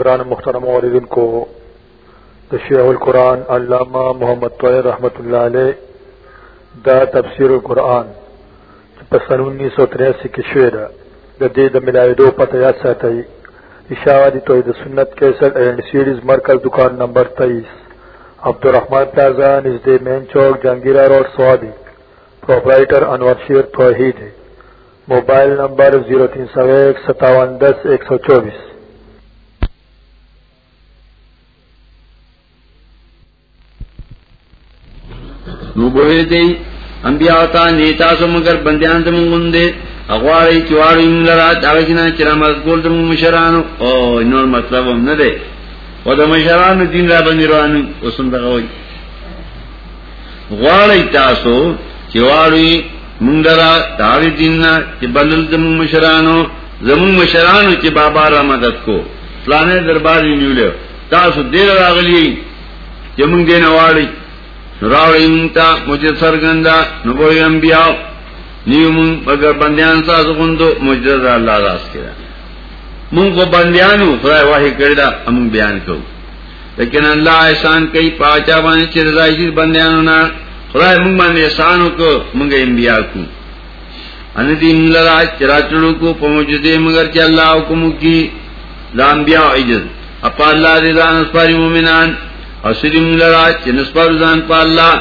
گران محترم عوردن کو شیخ القرآن علامہ محمد طویر رحمت اللہ علیہ دا تفسیر القرآن سن انیس سو تریاسی کی شعر جدید ملائی دو پتہ یاد ساتھی توحید سنت کیسٹ اینڈ سیریز مرکز دکان نمبر تیئیس عبدالرحمان پلازا نژد مین چوک، Jahangira road, Swabi. Proprietor Anwar Sher Tauheed mobile number zero تین سو ایک، ستاون دس، ایک سو چوبیس۔ نوبوئے دی انبیاء تا نیتا سو مگر بندیان تم گندے اغواری چواری ملرا داغشنا چرا مذکور تم مشرانو، او انور مطلب ہم ندے و دا مشرانو دین را بندی روانو اسم دقوئی غواری تاسو چواری مندرا داغی دیننا چی بلل تم مشرانو، زمون مشرانو چی بابا را مدد کو. فلانے درباری نیولیو تاسو دیر راغلی چی منگ دینواری راوڑی منتا مجھے سرگندا، نبوی انبیاء نیو من اگر بندیان ساس خندو مجھے اللہ راس کرا۔ من کو بندیانو، خدای واحی کردہ، امون بیان کو۔ لیکن اللہ احسان کئی، پاچا بانے چی رضائی شیر بندیانو نا خدای من بانے احسانو کو منگا انبیاء کو۔ اندی من لرا چراچلو کو پموجدے مگر چی اللہ حکمو کی لانبیاء عجز۔ اپا اللہ رضان اسپاری مومنان اسلم لرا چنس پر زان پا اللہ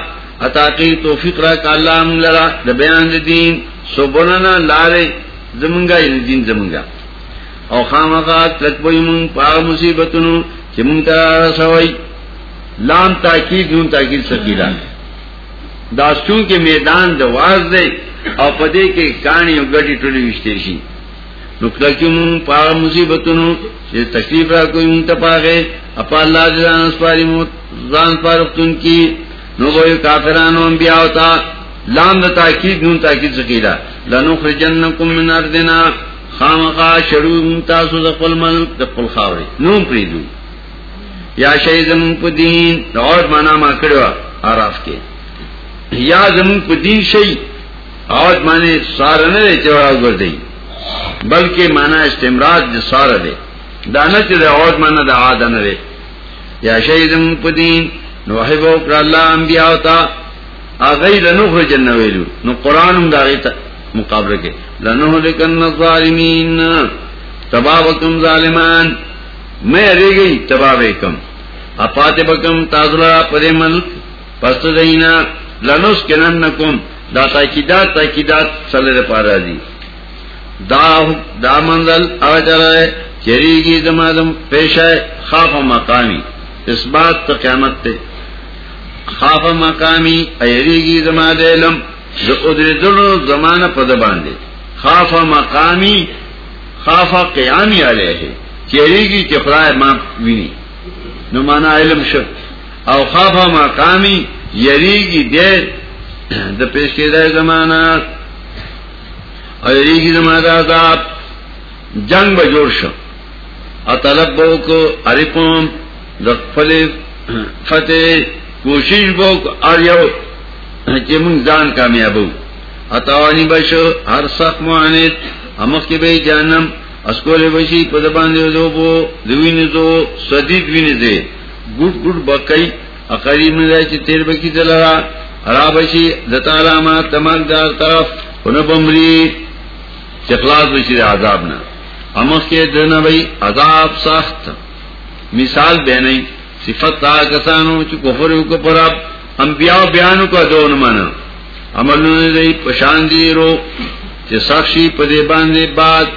اتاقی توفیق را کا اللہ من لرا دا دین سو بنانا لارے زمنگا یعنی دین زمنگا او خامقات لکبوی من پا مصیبتنو چی من ترا رسوئی لام تاکید، نون تاکید سکیلا داستون کے میدان دا واز دے او پدے کے کانی او گٹی ٹولی وشتیشی نکتا کی من پا مصیبتنو چی تکلیف را کوئی من تپاگے اپا اللہ جزان اسپاری موت، زان پارختن کی، نو گوئی کافرانو انبیاء ہوتا لام دا تاکید، نون تاکید سکیلا لنو خرجنکم من اردنا خامقا شروع منتاسو دقل ملک دقل خاوری۔ نون پریدو۔ یا شئی زمون پا دین، دا اور مانا ما کڑوا، آراف کے۔ یا زمون پا دین شئی اور مانے سارا نرے چوڑا گردئی بلکہ مانا استمراج دا سارا دے۔ دانا چی دا اور مانا دا آدھا نرے یا شہیدم پدین نو حبو کر اللہ انبیاء تا. ہوتا آغای لنوخر جنہ ویلو. نو قرآن ہم داغی تا مقابلہ کے لنوح لکن الظالمین. تبابکم ظالمان. میں ارے گئی تبابکم اپاتے بکم تازلہ پدے ملک پست دینا لنوس کننکم دا تاکیدات تاکیدات صلی پارا دی دا دا منزل اوچر ہے چریگی دمادم پیش ہے خاف مقامی. اس بات تو قیامت تے. خاف مقامی ایریگی زمان علم جو ادر دلو زمان پد باندے. خاف مقامی خاف قیامی علیہ ہے. چیریگی چی خدای ما وینی. نو مانا علم شد. او خاف مقامی یریگی دیر د پیش کے دے زمانہ. ایریگی زمان عذاب. جنگ بجوڑ شو اطلب بو کو ارقوم دخل فتح، کوشش بو اور یو چمن جان کامیاب اتوانی بشو ہر سخت معانت امخ کے بے جانم اسکول بشی، پد باندھے دو بو، دوین دو سدید وین دے. گٹ گٹ بکئی اقریب میں رہے تیر بکی دلرا. ہرا بشی دتا علامات تمام دار طرف انہ بمری چخلاص بشی عذاب نہ امخ کے دن بھائی عذاب سخت۔ مثال بے نہیں، صفت تا کسانو چو کفر کو پر اب انبیاء بیانو کا دون مانا عملو نے دی پشان دی رو چه سخشی پدے باندے بعد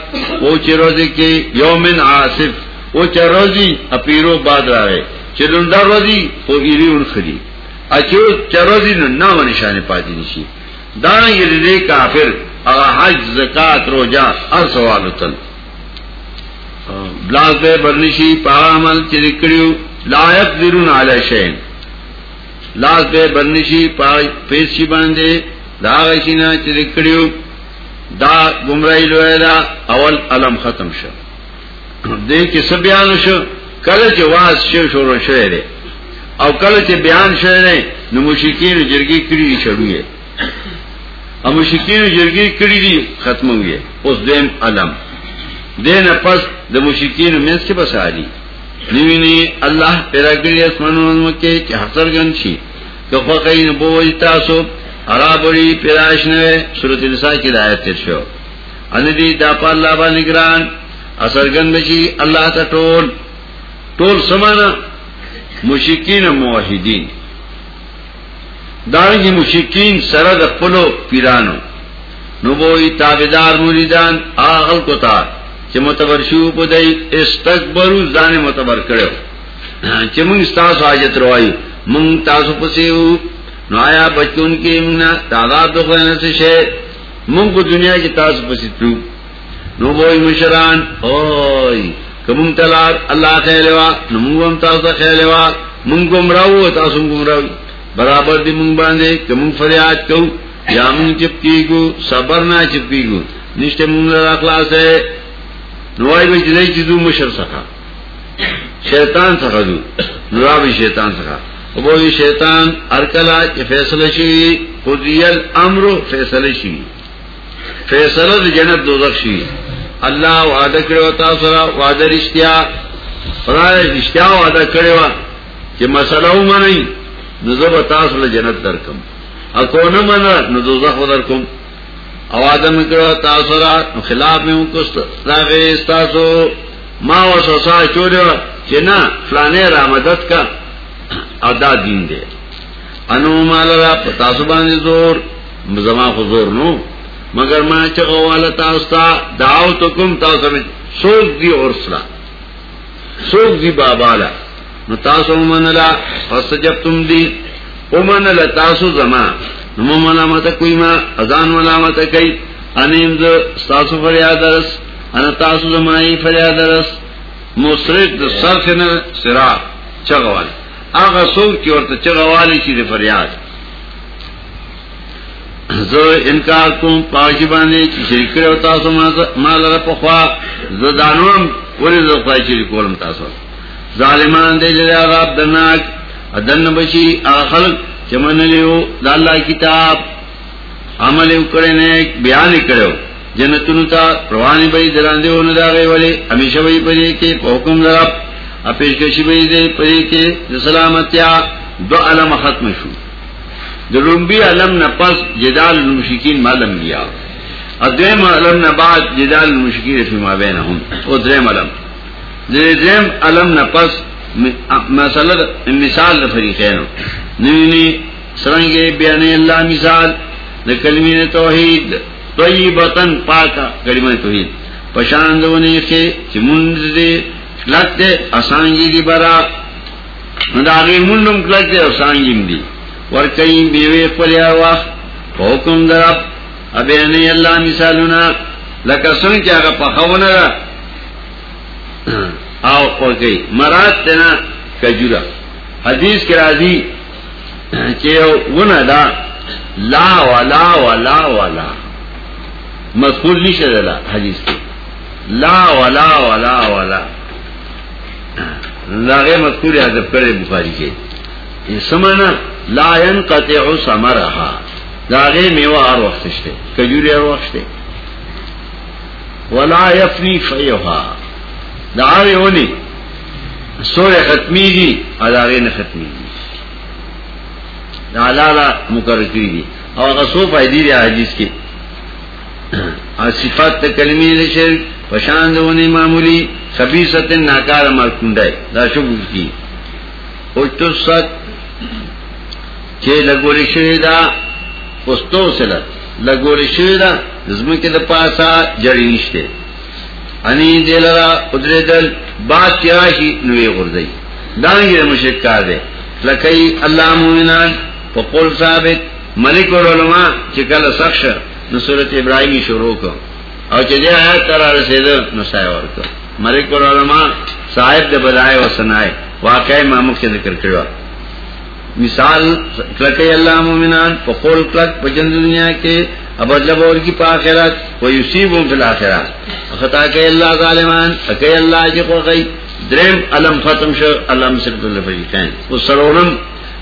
او چه روزی کے یومن عاصف او چه روزی اپیرو بعد رائے چه لندر روزی او ایری ان خری اچه چه روزی نو نام نشان پاتی نشی۔ دانگی دی کافر اغا حج زکاة روجا ار سوالو تل بلاس بے برنشی پاغامل چرکڑیو لائق درون علی شین لاس بے برنشی پیشی باندے دا غشینا چرکڑیو دا گمرائی لوئے دا اول علم ختم شو. دے کے سب بیان شو کل چه واز شو، شورو شوئے دے. او کل چه بیان شوئے دے، نو مشکین جرگی کری دی شروعے او مشکین جرگی کری دی ختم ہوئے اس دیم علم. دین پس د مشکین منس کې بس علی نیوینی اللہ پیدا کری اسمانو کے چی حسر گنشی کہ خوقی نبوی تاسو عرابری پیداش نوے صورت نساء کی دایت تیر شو اندی دا پا اللہ با نگران اثر گن بشی اللہ تا ٹول ټول سمانا مشکین موحدین. دارنگی مشکین سرد خپلو پیرانو. نو بوئی تابدار مریدان آغل کو تا چې متبر شو په دای استکبرو ځان متبر کړو چې موږ تاسو حاجت روای موږ تاسو پسیو. نو آیا بچون کې موږ تعداد خو نه څه شي موږ دنیا کې تاسو پسیتو نو وای مشران اوای کوم تلار الله خیروا نو موږ هم تاسو خیروا موږ گمراو تاسو گمراو برابر دی موږ باندې کوم فریاد کوو یا موږ چپ کیګو صبر نه چپ کیګو نشته موږ اخلاص نوائی بھائی جدائی چیزو مشر سکا شیطان سکا دو۔ نوابی شیطان سکا وہی شیطان ارکلا کہ فیصلہ شی خودیل امرو فیصلہ شی فیصلہ دی جنت دوزخ شی اللہ وعدہ کرے وطا سرا، وعدہ رشتیا۔ خدای رشتیا وعدہ کرے وا کہ مسئلہ منئی نزب تاسو جنت درکم اکو نه منه نو دوزخ درکم اواز میں کرو تاثرا خلاف میں استاسو ما وسوسا چوڑے چنا فلانے را مدد کا ادا دین دے۔ انو مال را پتاسو باندې زور زما خو زور نو۔ مگر ما چغو والا تاستا دعوتکم تاسو میں سوک دی اورسلا سوک دی بابالا نو تاسو منلا فسجبتم دی او منلا تاسو زما۔ نمو ملامت کوئی ما ازان ملامت کئی انیم دو ستاسو فریاد رس انا تاسو زمائی فریاد رس مصرف دو صرف نا سرا چغوال آغا سوک کی ورطا چغوالی چی دی فریاد۔ زو انکار کوم پاکی باندې چې شریک کړو تاسو ما لره په خوا زه دانوم ولې زه خدای شریک کولم تاسو۔ ظالمان دې دې عذاب درناک ادن بشي هغه خلک چمن لیو؟ دا اللہ کتاب. عمل اکڑے نیک بیان کڑو جنتونو تا روانی بای دراندے ہونا دا غی ولی. ہمیشہ بای پدے کے حکم درب اپیشکشی بای دے پدے کے سلامتیا. دو علم ختم شو. دلنبی علم نپس جدال المشکین معلم لیا ادریم علم نباد جدال المشکین فی ما بینہم. او دریم علم. دریم علم نپس مسئلہ مثال فریقینو نوینی سرنگے بیانے اللہ مثال۔ دا کلمین توحید۔ طیبتن پاکا کلمین توحید۔ پشاندونے کے چمند دے، کلک دے اسانگی دی برا۔ دا آغی منڈم کلک دے اسانگیم دی۔ ورکیم بیوے پلیا وقت حکم درب ابیانے اللہ مثالونا۔ لکه څنګه چې هغه په خونه او ورګي مراد تنا کجورا. حدیث کې راځي چې دا لا ولا ولا ولا مذکور نشه ده حدیث کې لا ولا ولا ولا لاغه مذکور حذف کړي بخاری کې سمانا لا ينقطع ثمرها داغه میوه هر وخت شته کجوري هر وخت شته ولا يفني فيها داغه ونی سورہ ختمی دی اداغه نه ختمی دی علالا مقرر کړی دي او هغه سو فائدې دي حدیث کې. صفات کلمې شرک پشان دونه معمولی خبيثت ناکار مرکوندای دا شو کی او ست چې لګولې شوی دا پستو سره. لګولې شوی دا زمکه د پاسا جړی نشته انی دلرا قدرتل بات کیاشی نوې غردای دا یې مشرک کار دی لکه الله مومنان فقول ثابت، ملک العلماء چې کله سخت نو سورۃ ابراهیمی شروع کو او چې دې آیات تر رسیدل نو سایه ورکو ملک العلماء صاحب د بدای او سنای واقعي مامو کې ذکر کړو مثال کلکه الله مومنان فقول کلک په دنیا کې ابدل اور کی پاخرت و یصيبهم فی الاخرات خطا کوي الله ظالمان کوي الله چې کوي درم علم ختم شو، علم سبت الفریقین وسرونم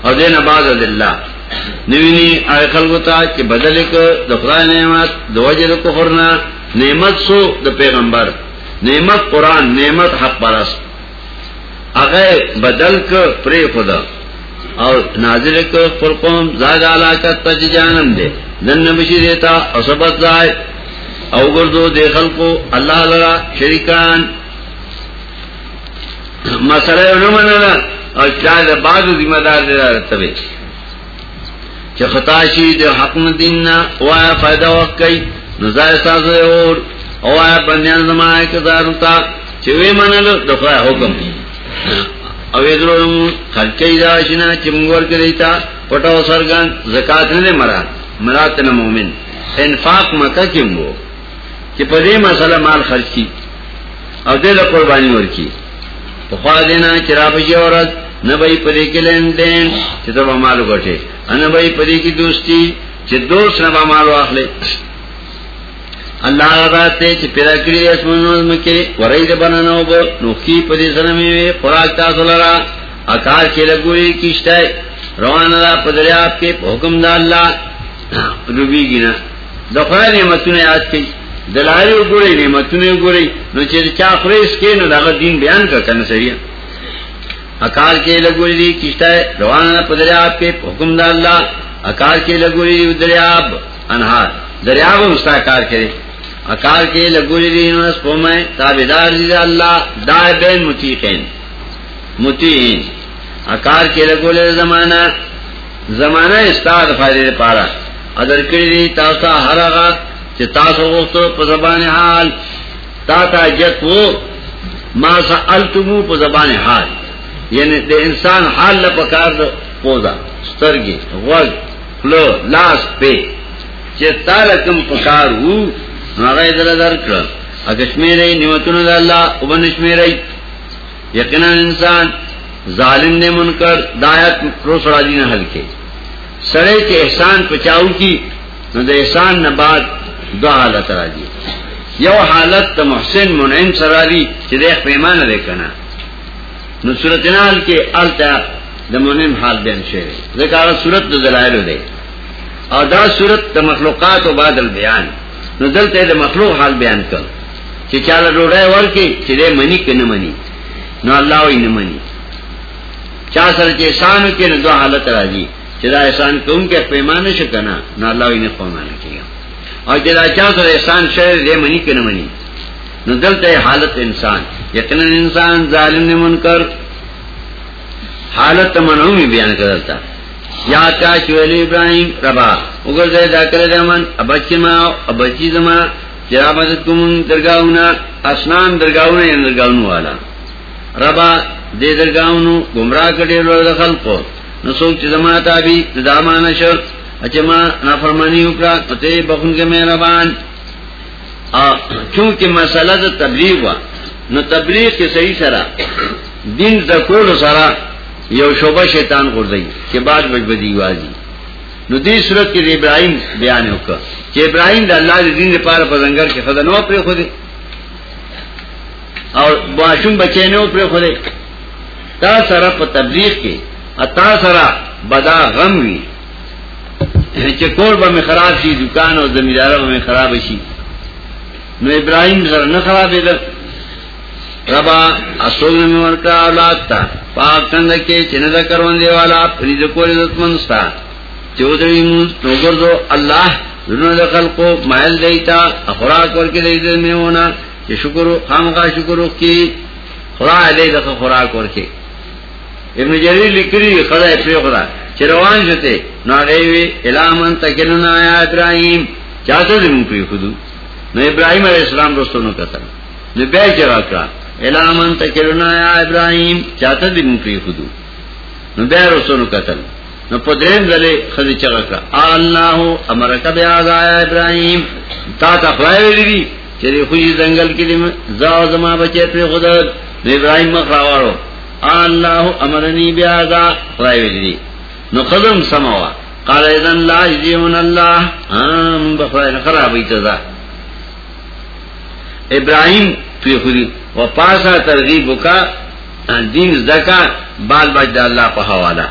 او دین بعد الله نویني آی خلکو ته چې بدل ک د نعمت د وجه د کفرنا نعمت سو د پیغمبر۔ نعمت قران نعمت حق پرست۔ اگر بدل کر پری خدا۔ اور نازل کو فرقوم زائد علاقت پر جانم دے۔ دن بشی دیتا اور سبت زائد۔ او گردو دیکھل کو اللہ لرا شریکان۔ مسئلہ نمانا اور شاید بعض ذمہ دار دے رہا رتبے چه خطاشی دے حق دیننا وایا فائدہ وقت کئی۔ نزای ساز اور او آیا بندیان زمانہ کتارتا چه وی منلو دخواہ حکم۔ او ادرو خلقی داشنا چمگور کریتا پٹاو سرگان زکاة نده مراد. مراد تنا مومن انفاق مکہ کمگو چه پا دی مسئلہ مال خرچ کی. او دیل قربانی ورکی. پخوا دینا چرابشی عورت نبائی پدی کی لین دین چه تبا مالو گٹے نبائی پدی کی دوستی چه دوست نہ نبا مالو آخلے اللہ رات تے چې پیدا کری کړی اسمانونو مکه ورای د بنانو بو نوخی په دې سره مې خوراک تاسو لرا اکار کے کې لګوي کیشته روان را په دریاب کې حکم د الله روبي گینا۔ د خدای نعمتونه یاد کړئ دلایل وګورئ نعمتونه وګورئ نو چې چا خریس کې نو دغه دین بیان کړ کنه صحیح اکار کې لګوي کیشته روان را په دریاب کې حکم د الله اکار کے کې لګوي دریاب انهار دریاب مستاکار کړي اکار کے لگولی دین اس پومائے تابدار دید اللہ، دائے بین متیقین متیقین اکار کے لگولی زمانہ زمانہ استاد فائدے پارا۔ ادر کری تاسا ہر آغا چه تاسو غفتو پا زبان حال۔ تا تا جت وہ، ما سألتمو پا زبان حال۔ یعنی دے انسان حال لپکار دا پوزا، سترگی غوگ خلو لاس، پی۔ چه تا پکار ہو هغه دل درکړه اګه شمیرې یقینا انسان ظالم نے منکر دایت پرو سړی نه حل کې سړی چې احسان پچاو کی نو د احسان نه بعد دو حالت راځي. یو حالت ته محسن منعم سراری چې د پیمانه ده کنه نو صورت نال کې التا د منعم حال بیان شوی ځکه صورت د دلایل ده دا صورت د مخلوقات او بعد البیان. نو دلته د مخلوق حال بیان کړ. چې چاله ډوډۍ ورکي چې دې منی کنه منی نو الله یې نه منی چا سره چې احسان کې نو دوه حالت راځي. چې دا احسان کوم کې پیمانه شو کنه نو الله یې نه پیمانه کوي او چې دا چا سره احسان شوی، دې منی کنه منی نو دلته حالت انسان. یقینا انسان ظالم نه منکر. حالت منومی بیان کړل یا کا چویل ابراہیم ربا. اگر دے داکر دامن ابچی ما، ابچی زما، چرا مدد کمون درگاہونا، اسنان درگاہونا یا درگاہونو والا۔ ربا دے درگاہونو، گمراہ کڑی لور دخل کو نسوک چی زما تابی دامانا شر اچھا ما نافرمانی اکرا تیرے بخون کے مہربان چونکہ مسئلہ دا تبلیغ وا، نو تبلیغ کے صحیح سرا۔ دین دکول سرا، یو شوبه شیطان غردئی چې بعد بجبدی وازی نو دې صورت کې ابراهيم بیان وکړ. چې ابراهيم د الله د دین لپاره په ځنګل کې خدای نو پرې خو دې او باشون بچی نو پرې خو دې تا سره په تبلیغ کې اتا سره بدا غم وی چې کور به خراب شي، دکان او زمیندار به خراب شي. نو ابراهيم سره نه خرابې ده ربا، اصول میں ورکا اولاد تا پاک تند کے چند کرون دے والا فرید کولی دتمن ستا. چودری موز نوگر دو اللہ ذنو دخل کو محل دیتا، خوراک ورکی دیتا میں ہونا چه شکرو خامقا شکرو کی خوراک دی دخل خوراک ورکی۔ ابن جریر لکری خدا اپری خدا چه روان شتے، نو آگئیوی الامن تکلنا آیا ابراہیم چاہتا دی من پری خودو۔ نو ابراہیم علیہ السلام رستونو کتن نو بے چرا کرا الامن تکلنا یا ابراہیم چاہتا دی مکری خودو۔ نو بیا رسولو قتل نو پدرین دلی خدی چگا آلناہو امرکا بیاد آیا ابراہیم. تا تا خواہی ویلی دی. چلی خوشی زنگل کلی زاو زما بچے پر خودت نو ابراہیم مخراوارو آلناہو امرنی بیادا خواہی ویلی دی. نو خدم سماوا. قال اذن لا یجیون اللہ. آم بخواہی نخرابی تزا ابراہیم پی خودی و پاسا ترغیب کا. دین زکا بال بچ دا اللہ پا حوالا.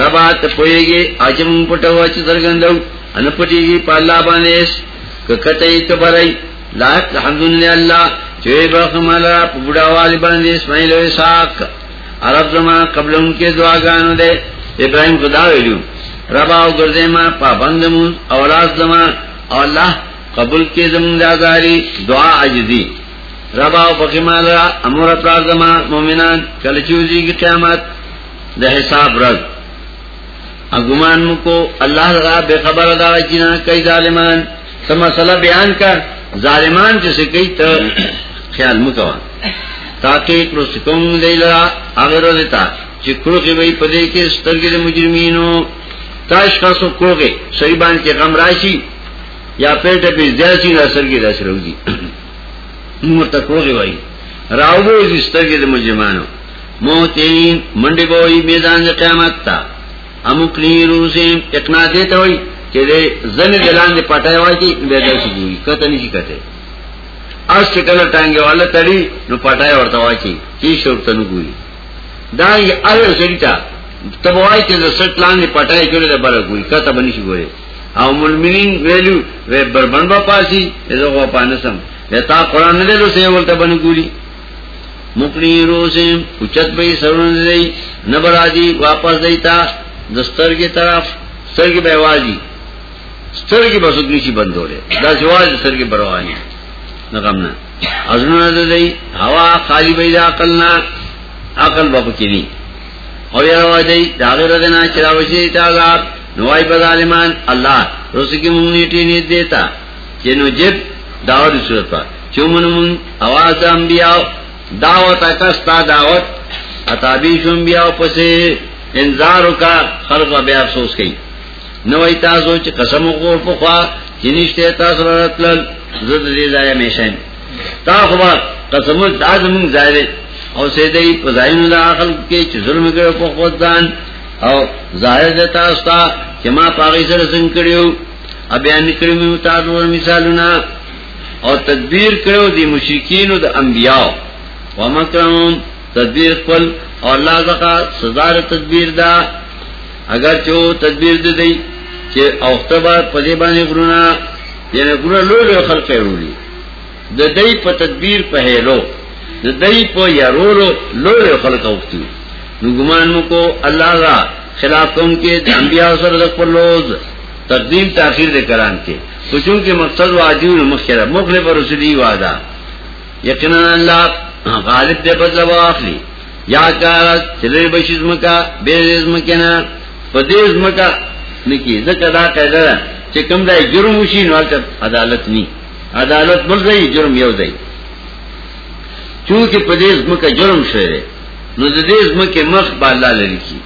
ربا تا پوئے گے آچم پٹو اچ درگندو ان پٹی گی پا اللہ باندیس ککتای کبرائی لائق الحمدللہ اللہ چوئے برخمالا پا بڑا والی باندیس مائلو ساک، عرب زمان قبل ان کے دعا گانو دے، ابراہیم خدا ویلو ربا او گردے ما پابند مون، اولاد زمان، اللہ قبول کے زمان دازاری دعا عجزی۔ ربا او پخیمال امور اپرار زمان، مومنان، کلچوزی کی قیامت دا حساب رد۔ اگمان مکو اللہ را بے خبر ادا چینا کئی ظالمان تو مسئلہ بیان کر ظالمان جسے کئی تو خیال مکوان تاکہ کرو سکم دی لرا آغیر دیتا چی کرو کی بھئی پدے کے سترگی دی مجرمینو تاش خاصو کرو کے سریبان کے غم راشی یا پیٹ پی زیاسی نا سرگی دا سرو دی مرتا کرو کے بھئی راو بو دی سترگی دی مجرمانو موتین منڈی بوئی میدان دی قیامت تا امکنی روسیم اقنا دیتا ہوئی کہ دے زن دلان دے پٹائے وائی کی بیدر سی گوئی کتا نہیں جی کتے اس چکل ٹانگے والا تڑی نو پٹائے ورطا وائی کی چی شورتا نو گوئی۔ دا یہ آئے سریتا تب وائی کہ سٹ لان دے پٹائے کرے دے برا گوئی کتا بنی شی گوئے او ہاں ملمنین ویلو وی بربن با پاسی ایزا غوا پانسم۔ وی تا قرآن ندے لو سے سیولتا بنی گولی مکنی روسیم اچت بئی سرون دی نبرا دی، واپس دیتا دستر کی طرف ستر کی بہوازی ستر کی بسکنی چی بند ہو رہے دا سواز ستر کی بروانی نقم نا ازنون دی ہوا خالی بئی دا عقلنا عقل باپا کنی اور یہ روا دی داغر دینا چراوشی دیتا عذاب نوائی پا ظالمان، اللہ رسکی منگنیٹی نیت دیتا۔ چنو جب دعوت صورت پا۔ چومن من آواز انبیاء، دعوت اکستا دعوت اتابیش انبیاء پسے۔ انذارو کا خلق بیا افسوس کئی. نوئی تاسو چی قسم غور پخوا چنشتے تاسو رتلل، زد دی زایا میشن. تا خبا قسم دازمون زائده او سیدهی پزاینو دا آخل کے چی ظلم کرو پخوت دان، او ظاہر دیتا استا چی ما پاغی سر سنگ کریو ابیان نکریو میں متعدور مثالونا، او تدبیر کرو دی مشرکینو دا انبیاء ومکرم تدبیر قل اور اللہ سزار تدبیر دا. اگر چو تدبیر دے دی کہ اوختبا پدے بانے گرونا یعنی گرونا لو لو خلق رولی. دا دی پا تدبیر پہلو دا دی پا یارولو لو لو لو خلق اوختیو نو گمان مکو اللہ را خلاف کن کے انبیاء سر دک پر لوز تقدیم تاخیر دے کران کے. تو چونکہ مقصد واجیو مخیرہ مخلف رسولی وعدہ. یقینا اللہ غالب دے بدل و آخلی. یا کارت چلے بشیزم کا بیرزم کنا پدیزم کا نکی ذکر دا قیدر چکم دا جرم وشی نوالتا عدالت نی. عدالت مل رہی جرم یو دی چونکہ پدیزم کا جرم شہرے نو ددیزم کے مخ با اللہ لری کی.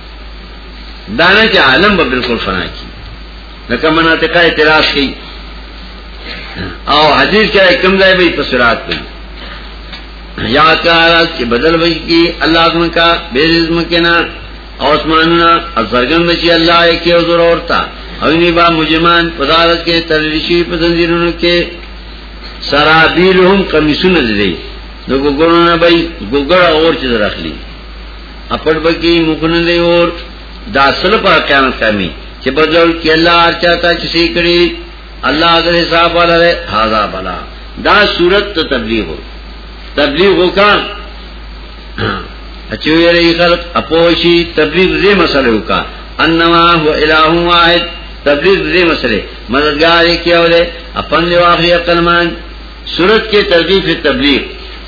دانا کے عالم با بالکل فنا کی. لکہ مناطقہ اعتراض کی. او حدیث کیا کم دائے بھئی پسرات پہ یا کارات چی بدل بشی کی اللہ اتم کا، بے رزم کے نا اوسمانونا ازرگن بشی اللہ ایکی حضور اورتا۔ اوینی با مجرمان پدارت کے ترلیشی پتنزیرونو کے سرابیلهم کمیسون دی دو گگرون بای گگر اور چیز رکھ لی۔ اپر بکی مکن دی اور دا سل پر قیامت کامی چی بدل کی اللہ آرچاتا چسی کری اللہ اگر حساب والا رہے حاضا بلا۔ دا صورت تبلیغ ہو۔ تبلیغ کا اچھے رہی خلق اپوشی تبلیغ دے مسئلے کا انما هو الہ واحد، تبلیغ دے مسئلے. مددگار کیا ہو اپن دے واقعی اقلمان صورت کے ترغیب تبلیغ.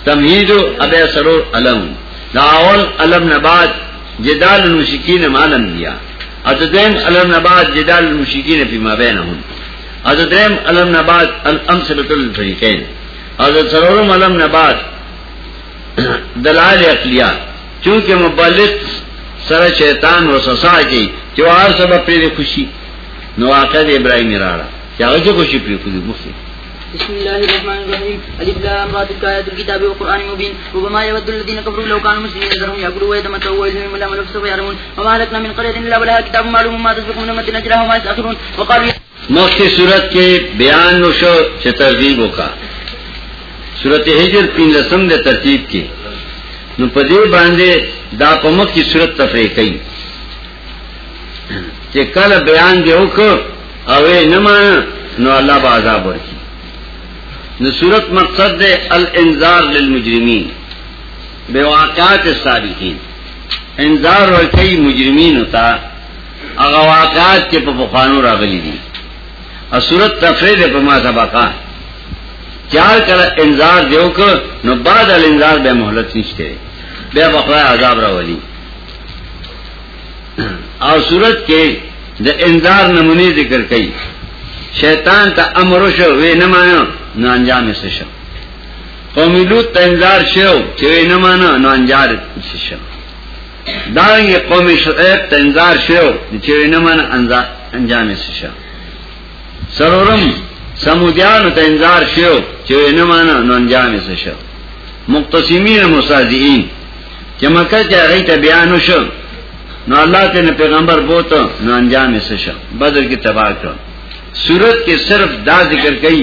تمہید اب سرور علم. داول علم نباد، جدال المشکین معلم دیا اددین علم نباد، جدال المشکین فی ما بینہم. اددین علم نباد، الامثلۃ الفریقین. ادد سرورم علم نباد دلال اقلیا چونکہ مبلغ سر شیطان و سسا کی چوار سبب پری خوشی. نو آقا دے ابراہیم راڑا. کیا جو خوشی پری خوشی؟ مفتی بسم الله الرحمن الرحيم الف لام را تلك آيات الكتاب وقرآن مبين ربما يود الذين كفروا لو كانوا مسلمين ذرهم يأكلوا ويتمتعوا ويلهم إلا من سوف يعلمون وما أهلكنا من قرية إلا ولها كتاب معلوم. ما تسبق من أمة أجرها وما يستأخرون. وقالوا مختی صورت کے بیان نشو چه ترغیبوں کا صورت حجر پین لسم دے ترتیب کی۔ نو پدې باندې دا پمک کی صورت تفریح کړي چې کله بیان دی وکړ او نه مان نو الله به عذاب ورکړي نو صورت مقصد دے الانذار للمجرمین۔ بواقعات السابقین انذار اور مجرمین ہوتا اغواقات کے پخوانو راغلی دی۔ اور صورت تفرید پما سبقا چار کر انذار دیو کر نو بعد الانذار بے محلت نشتے بے بخرا عذاب راولی اور صورت کے دا انذار نمونی ذکر کئی. شیطان تا امرو شو، وی نمانو، نو انجام سشو قومی لوت تا انذار شو چه وی نمانو، نو انجام سشو دارنگی قومی شعیب تا انذار شو چه وی نمانو انجام سشو سرورم سمودیانو تا انذار شو چه وی نو انجام سشو مقتصمین مصادعین چه مکر چه غی بیانو شو. نو اللہ تے نے پیغمبر بوتا نو انجام سشو بدر کی تباہ کرو سورت کے صرف دا ذکر کئی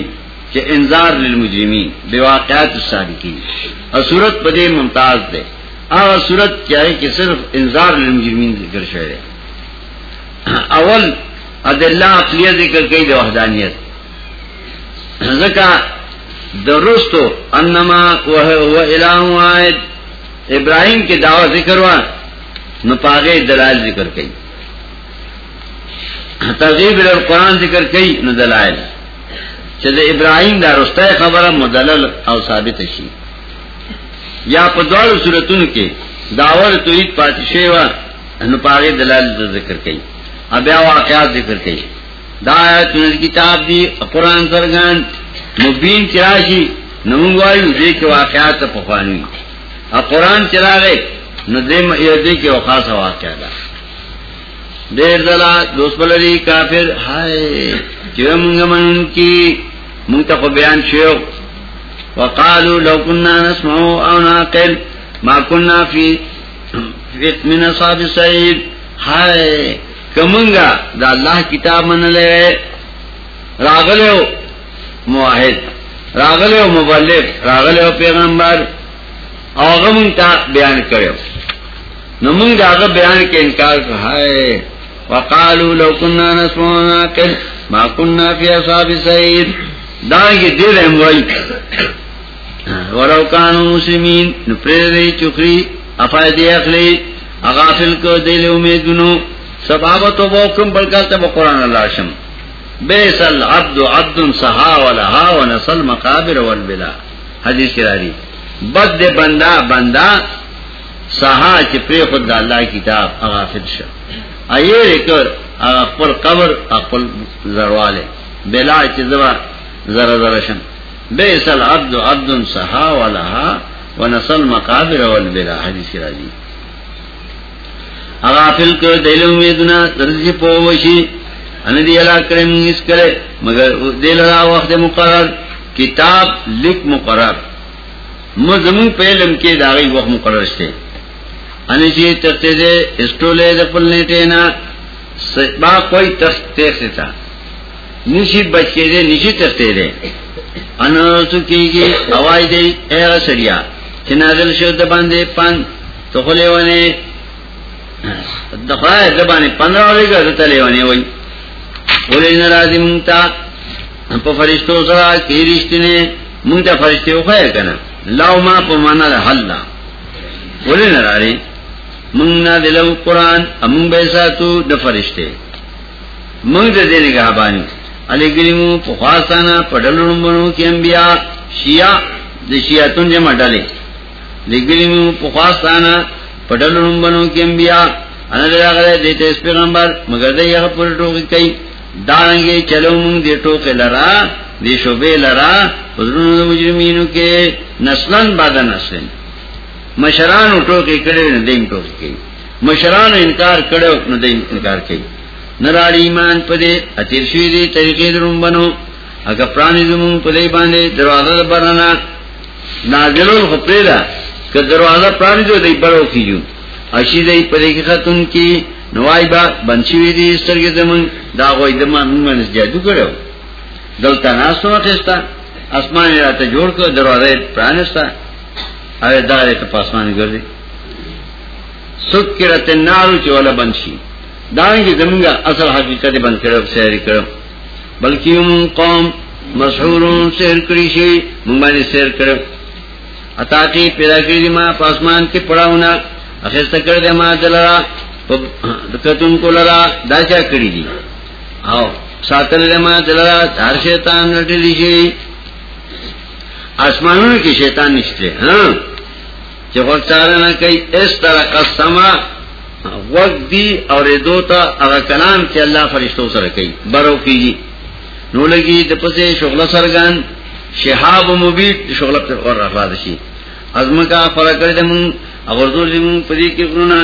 کہ انذار للمجرمین. بے واقعات الصادقین اور سورت پدے ممتاز دے اور سورت کیا ہے کہ صرف انذار للمجرمین ذکر شعر ہے اول عدلہ عقلیہ ذکر کئی دے وحدانیت. ذکا درستو انما وہ الہ واحد. ابراہیم کے دعوی ذکر ہوا نپاگے دلائل ذکر کئی. ترغیب قرآن ذکر کئی، نو دلائل. چل ابراہیم دا رستہ خبر مدلل او ثابت شی. یا پدوار صورتون کے داور توحید پاتشے و نو پاگے دلائل ذکر کئی. ابیا واقعات ذکر کئی. دا آیت کتاب دی، قرآن سرگان، مبین چراشی نمونگوائیو دے کے واقعات پخوانوی اب قرآن چلا گئے نو دے دے کے وخاص واقعہ دا دیر دلا دوست بلری کافر ہائے جو منگ من ان کی منگتا کو بیان شیو وقالو لو کننا نسمعو او ناقل، ما کننا فی فیت من سعید. ہائے کمنگا، دا اللہ کتاب من لے راغلیو معاہد راغل راغلیو مبلغ راغلیو پیغمبر اوغمنگتا بیان کریو نمنگ دا بیان کے انکار کہا ہے وقالو لو کننا نسمعنا کل ما کننا فی اصحاب سعید دانگی دل اموائی ولو کانو مسلمین نپریر دی چکری، افائدی اخلی، اغافل کو دل امیدنو سبابتو بوکم بلکالتا با قرآن اللہ شم. بیس العبد عبد صحا ولہا ونسل مقابر والبلا حدیث کراری بد دے بندہ بندہ سہا چپری خود دا اللہ کتاب اغافل شو ایے کر خپل قبر خپل زروالے. بلا چزوا زر زرشن بیس العبد عبد صحا ولها ونسل مقابر والبلا حدیث راضی. اغافل کر دل امیدنا درجی پوشی ان دی اللہ کرم اس کرے، مگر دل را وقت مقرر، کتاب لکھ مقرر۔ مزمون پہلم کے داغی وقت مقرر شتے۔ انشی تختے دے، اسٹولے دے پلنے ٹینا با کوئی تختے سے تھا۔ نشی بچے دے نشی تختے دے۔ انسو کی گی اوائی دے، اے غسریا چنازل شو دباندے پان تخلے وانے دخلائے دبانے پندرہ والے گا دتلے وانے وئی بولے نرازی مونتا پا فرشتو سرا کی رشتنے مونتا فرشتے اخوائے کنا لاو ما پا مانا دا حل دا بولے نراری منگ نہ دلو قرآن امنگ بیساتو د فرشتے منگ د دینے کا بانی علی گریمو پخواستانا پڑھل رنبنو کی انبیاء شیعہ د شیعتون جمع ڈلے لگریمو پخواستانا پڑھل رنبنو کی انبیاء، انا دیتے اس پیغمبر، مگر دے یغ پر ٹوکی کئی۔ دارنگے چلو منگ دے ٹوکے لرا، دے شعبے لرا، حضرون دا مجرمینو کے نسلن بعد نسلن۔ مشران ٹوکے کڑے نہ دین ٹوک کی مشران انکار کڑے نہ دین انکار کی نراڑی ایمان پدے، اتیر شوی دی طریقے درون بنو۔ اگر پرانی زمون پدے باندے، دروازہ برنا۔ نازلون خپریدا کہ دروازہ پرانی جو دی بڑو کیجو. اشی دی پدے کی خطن کی نوائی با بنشوی دی استرگی زمون دا غوی دمان من جادو کرو دلتا ناسو اخستا اسمان راتا جوڑ کر دروازہ پرانستا ارے دارے تو پاسمان گردے سکھ کی رت نارو چولا بند شی دائیں گے زمین اصل حقیقت بند کرو سیر کرو بلکہ ام قوم مسحوروں سیر کری شی ممبانی سیر کرو اتاقی پیدا کری ماں پاسمان کے پڑا ہونا اخر تکڑ دے ما دلرا کتن کو لرا، دا چا کری دی۔ او ساتل دے ما دلرا ہر شیطان لٹلی شي جی۔ آسمانونو کې شیطان نشته ها چې ورڅاره نه کوي اس طرح قسمه وقت دی اور دو تا هغه کلام چې الله فرشتو سره کوي برو کیږي جی۔ نو لګي د پسې شغل سرګان شهاب مبید شغل پر اور افاد شي. ازم کا فرق کړی دمون اور دو زمون پدې کې ورونه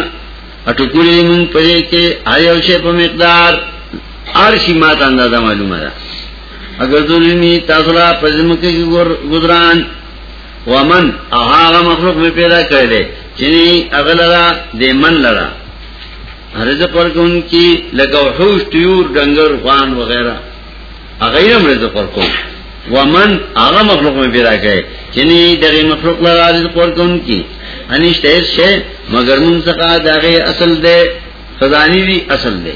اټکولې مون پدې کې آیو شه په مقدار. ارشی مات اندازه معلومه ده. اگر دولمی تاسو را پزم کې گزاران ومن، هغه مخلوق می پیدا کړل چې اغلرا د من لرا. رزق ورکون کی لکه وحوش طيور ډنګر خوان وغیرہ. هغه هم رزق ورکون ومن هغه مخلوق می پیدا کړي چې نه دغه مخلوق لرا رزق ورکون کی۔ انشته شی مگر مون څخه دغه اصل ده خزانی دی اصل ده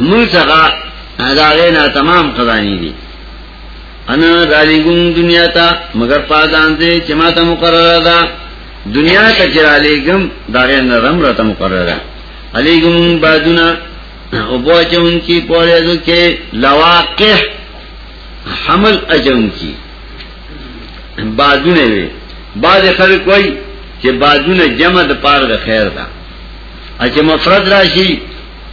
مون څخه دغه نه تمام خزانی دی۔ انا دالیگون دنیا تا، مگر پادان دے چما تا مقرر دا۔ دنیا تا چرا لیگم داغی نرم را تا مقرر دا علیگم بادونا ابواچا ان کی پوریدو کے لواقح حمل اچا ان کی۔ بادونے وی بعد خلق وی چې بادونه جمع د پار د خیر دا۔ اچھا مفرد راشي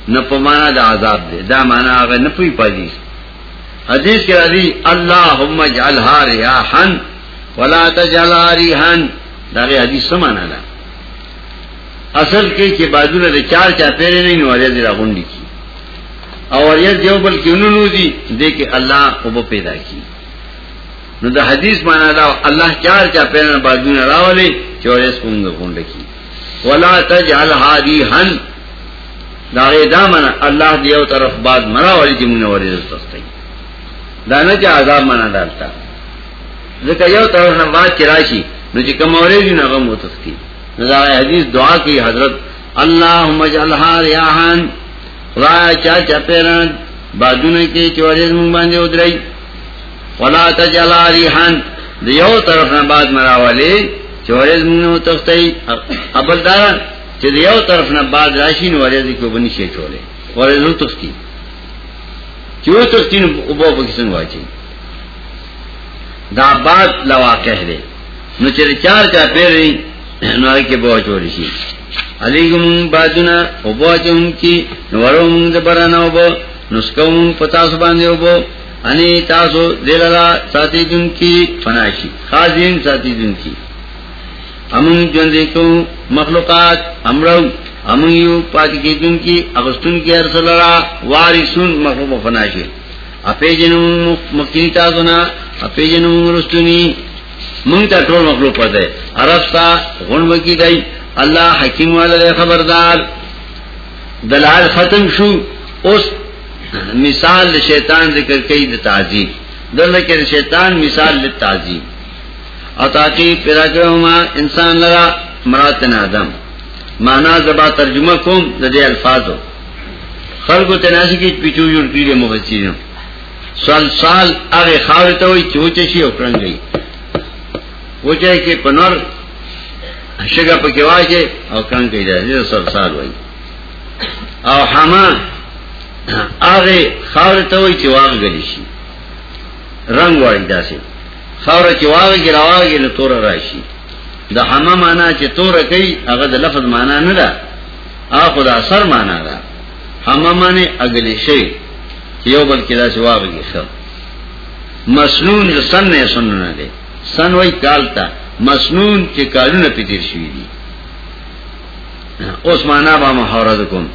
نه په معنا د عذاب دی دا معنا هغه نه پوي پدې حدیث کې راځي اللهم اجعلها رياحا ولا تجعلها ريحا دا حدیث سمانا ده اصل کې چې بادونه د چار چا پیرې نه نو ورې کی۔ او ورې دیو بل کې نو دي دې کې الله او پیدا کی۔ نو د حدیث معنا دا الله چار چا پیرې بادونه راولي چې ورې څنګه غونډه کی۔ ولا تجعلها ريحا دا غیدا منا الله دیو طرف بعد مرا ولی چې مونږ ورې تستای دا نه چې عذاب معنا دالتا ځکه یو طرف نه بعد چې راشي نو چې کوم اورې دي نه غو متسکی نو دا حدیث دعا کی حضرت اللهم اجعلها رياحا خدای چا چا پیران، بادونه کې چورې مونږ باندې ودرای ولا تجعلها ريحا دیو طرف نه بعد مرا ولی چورې مونږ تستای ابلدار چې یو طرف نه بعد راشي، نو ورې کو بنی شي چولې. ورې نو تسکی چې و تسکی نو او په کیسن واچي دا بعد لواقع دی. نو چې چار چا پیری نو هغه کې بوج ور شي. علیکم بادنا او بوجم کی، نو ورم د برانه او بو نسکوم پتا سو باندې او بو. انی تاسو دللا ساتي دن کی فناشي، خازین ساتي دن کی امون جندې کو مخلوقات، امرو، امون یو پاتې کېدون کی اغستون کی ارسلرا وارثون مخلوق فناشي. اپی جنو مخکنی تاسو نه، اپی جنو رستونی. مونږ ته ټول مخلوق پته عرفتا غون وکی دی الله حکیم والا خبردار۔ دلال ختم شو اوس مثال شیطان ذکر کوي د تعذیب دلته شیطان مثال د تعذیب او تاکي پیدا کړو انسان لرا مراتن ادم معنا زبا ترجمه کوم د دې الفاظو۔ خلقو تناسی کی پیچو جوړ کړی مفسرینو سال سال هغه خاور ته وي چوچ شي او کرنګي وچه پنور شګه پکې واچي او کرنګي دی سال سال وي او حما هغه خاور ته وي چې واغلی شي. رنگ وایي داسې. خاور چې واغی راواغی نو تور راشي. د حما معنا چې تور کوي، هغه د لفظ معنا نه ده. هغه د اثر معنا ده. حما معنی اگلی شي یو بل کې دا سواغی خو مسنون د سن نه سنونه ده سن وای کالتا مسنون چې کالونه پتیر شوی دي اوس معنا با محاورت کوم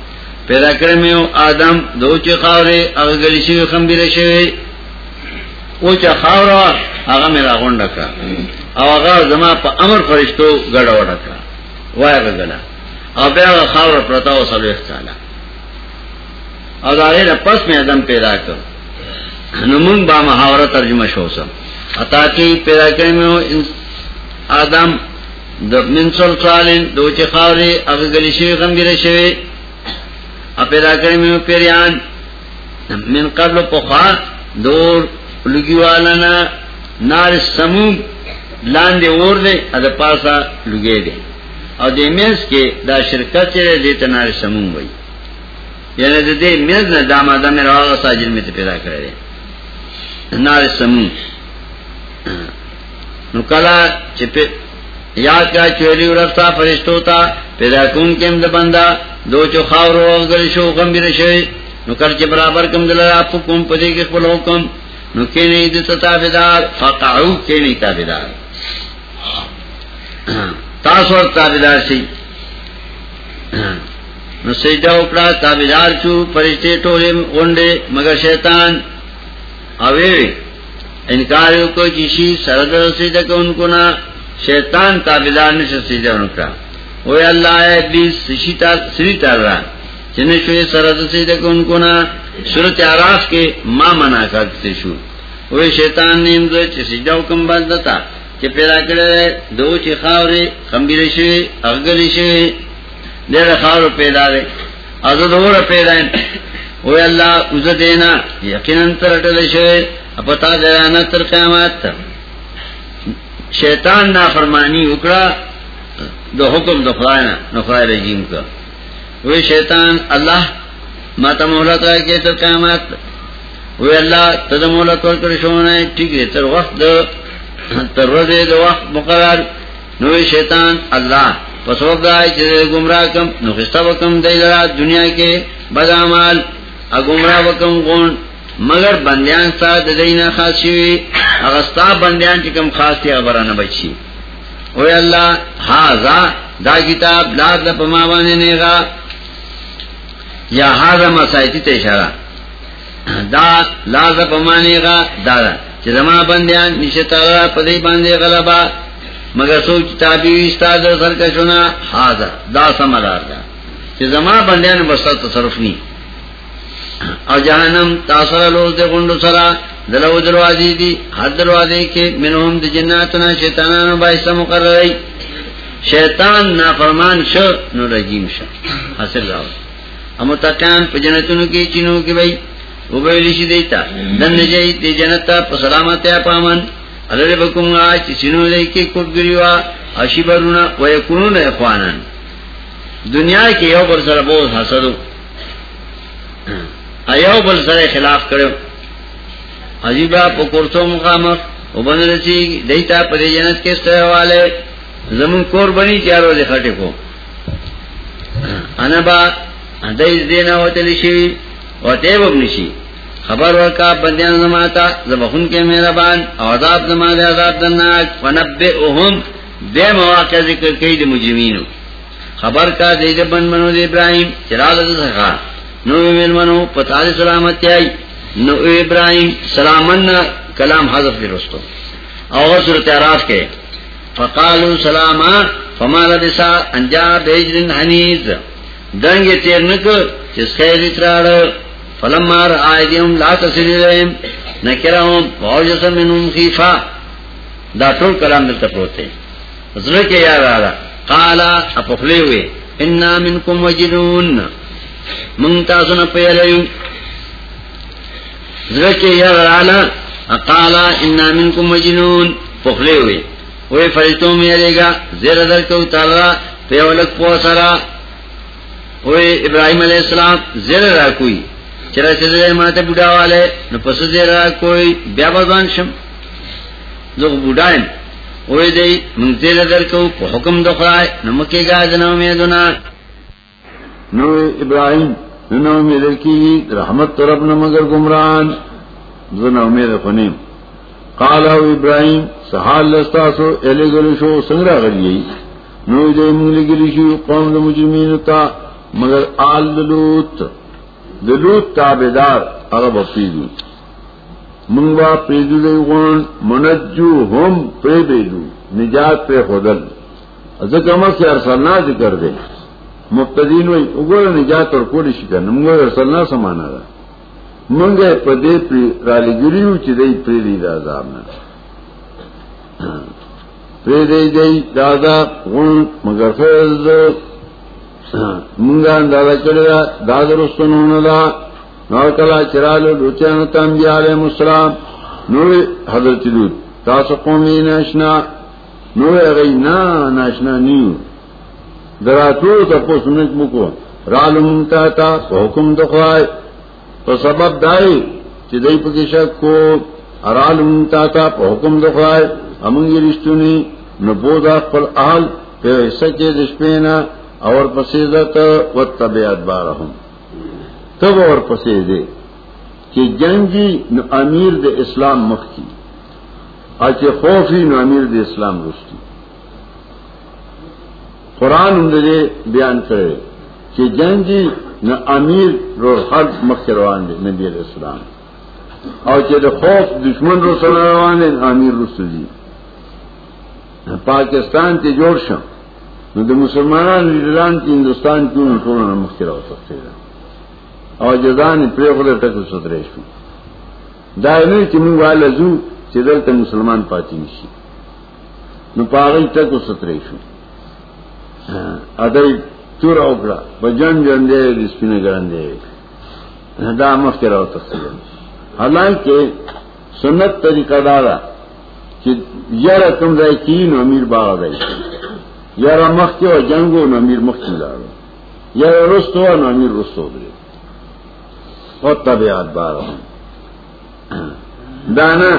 پیدا کړم یو آدم دوچ خاورې، هغه گلی شي خمبيره شوی او چې خاور هغه مې راغونډه کړ او هغه زما په امر فرشتو ګډه وډه کړ وای غلا او بیا خاور پرتا او سلوخ تعالی او دا غیر پس مې ادم پیدا کړ نو مونږ با محاوره ترجمه شو سم اتا کې پیدا کړم آدم د منسل صالین دوچ خاورې هغه گلی شي غمبيره شوی. ا پیدا کړم پیریان. من قبل پوخا دور لګیوالنا نار سموم لاندې اور دې ا پاسا لګې دې اور دے میز کے دا شرکت چرے دے تنار سمون بھائی یعنی دے دے میز نہ داما دا میرا آغا ساجر میں تے پیدا کرے دے نار سمون نو کلا چپے یاد کا چوری رفتا فرشتو تا پیدا کون کم دا بندہ دو چو خاورو اغگل شو غم بیر شوی نو کرچ برابر کم دلر آپ کم پدے کے خپل حکم نو کینی دتا تابدار، فقعو کینی تابدار. تاس ور تابدار سی. نو سجدہ اکڑا، تابدار چو، فرشتے ٹولے غنڈے، مگر شیطان، اویوی. انکار کو کسی سرد سجدہ کو ان کو نہ شیطان تابدار نے سجدہ ان کا وہ اللہ ہے ابلیس سری تار رہا چنے شوئے سرد سجدہ کو ان کو نہ صورت آراف کے ماں منا کرتے شو۔ وہ شیطان نے امدو چھ سجدہ حکم بندتا چې پیدا کړل دو چې خاورې خمبیر شي اغلی شي دغه خاور پیدا ده ازه دوره پیدا وې الله عز دینا، یقینا ترټل شي پتا ده تر قیامت شیطان نافرمانی وکړه د حکم د خدای نه نو خدای کا. وې شیطان الله ما ته مهلت راکې تر قیامات قیامت وې الله ته مهلت ورکړې شو نه ټیک تر وخت تر ورځې د وخت مقرر. نو شیطان الله پسوک دای چې گمراه کم، نو خستا وکم دای لرا دنیا کې بد اعمال ا گمراه وکم غون مگر بندیان ستا د دینه خاص شي هغه بندیان چې کم خاص دي خبرانه بچي او الله هاذا دا کتاب لا د پما باندې نهغا یا هاذا مسایتی ته اشاره. دا لا د پما نهغا دا, دا چې زما بندیان نشه تعالی په دې غلبا مگر سوچ تابعی استاد سرکشونه حاضر دا سمدار دا چې زما بندیان بستا تصرف ني. او جهنم تاسو له دې غوندو سره دلو دروازې دي حد دروازې کې منهم د جناتنا، شیطانانو بایسته مقررای شیطان نافرمان شو، نو رجیم شو۔ حاصل راو۔ امو تکان په جنتونو کې چینو کې وای وبویلی شي دیتا۔ دن نجای دی جنتا په سلامتی پامن الره بکم آج چینو دی کې کوګریوا اشیبرونا ويكونون اخوانان۔ دنیا کې یو بل سره بوز حسدو ایو بل سره خلاف کړو عجیبا په کورسو مقامت وبندرسي دیتا په جنت کې ستواله زمون کور بني چارو دې خټه کو. انا با دای دینه وتلی شي وته وګنشي خبر ورکا بندیان زماتا، زبخون کے مہربان، عذاب زماد عذاب دنناک دناک ونبئهم دے مواقع ذکر کئی دے مجرمینو. خبر کا دید بن منو دے ابراہیم چرال دے سخا نو ایمیل منو پتال سلامت آئی. نو ابراہیم، سلامن کلام حضرت دے رستو. اور صورت عراف کے، فقالو سلاما، فما لدسا، انجا بیجرن حنیز. دنگ تیر نکر چس خیر اتراڑ. فلما رآیدهم لا تصل الیهم نکرهم وعجز منهم خیفا دا ټول کلام دلته پروته زړه کې یاد راځه قال اپخلیوي ان منکم وجدون. مون تاسو نه پیلایو زړه کې یاد راځه قال ان منکم وجدون پخلیوي وې فرشتو مې لګا زیر درکو تعالی په ولک پوسرا. وې ابراهيم عليه السلام زیر را کوي چرا چې ماته بډاواله نو پس دې را کوئی، بیا بزان شم. زه بډایم وې دې مونږ دې درکو په حکم د خدای نو مکه غاځنو مې دنا نو ابراهيم نو مې درکی رحمت رب نه مگر گمراهان زنه امید خنیم قال او ابراهيم سحال لستاسو الی گلو شو څنګه غلی نو دې مونږ لګلی شو، قوم د مجرمینو ته مگر آل لوط دلوت تابدار عرب پیدو۔ منگوا پیدو دی غون، منجو هم پیدو نجات پہ خودل۔ ذکر سے ارسلنا ذکر دے۔ مبتدین وی اگولا نجات اور کولی شکر نمگو ارسلنا سمانا دا منگے پدے پی رالی گریو چی دے پری دی پریدی دا عذابنا پریدی دی دا عذاب غون مگر فیض مونږه اندازه کړی دا د رسولونو دا نو کله چرالو لوچانو تام دی علیه السلام، نو حضرت لوط، تاسو قومي ناشنا؟ نو غي نه ناشنا نیو دراتو تپو سنت مکو. رالم تا تا حکم دخوائے تو سبب دائی چی دائی پکی شک کو ارالم تا تا حکم دخوائے امنگی رشتونی نبودا پر احل پہ سچے دشپینا اور پسیدت و طبیعت بارہم تب اور پسیدے کہ جنگی امیر د اسلام مخ کی. اچھے خوفی نو امیر د اسلام رشتی. قرآن اندرے بیان کرے کہ جنگی نہ امیر رو حد مکھ روان دے، نبی علیہ السلام۔ اور چلے خوف دشمن رو سر روان دے، امیر رسو جی پاکستان کے جوڑ شم نو د مسلمانان لیڈران کی ہندوستان کیوں نہ ٹولنا مخ ہو سکتے اور جزان پری خود ٹک سترے شو دا نه چې موږ والا زو چې دلته مسلمان پاتې نشي نو پاغی ټک سترے شو ادای تور اوکړه بجن جن دې د سپینه ګرندې دا مخکې راو تفصیل حالانکه سنت طریقہ دارا چې یاره کوم ځای کې نو امیر باغ دی یاره مخکې او جنگو نو امیر مخکې لاړو یاره رستو نو امیر رستو دی او طبيعت بار دانا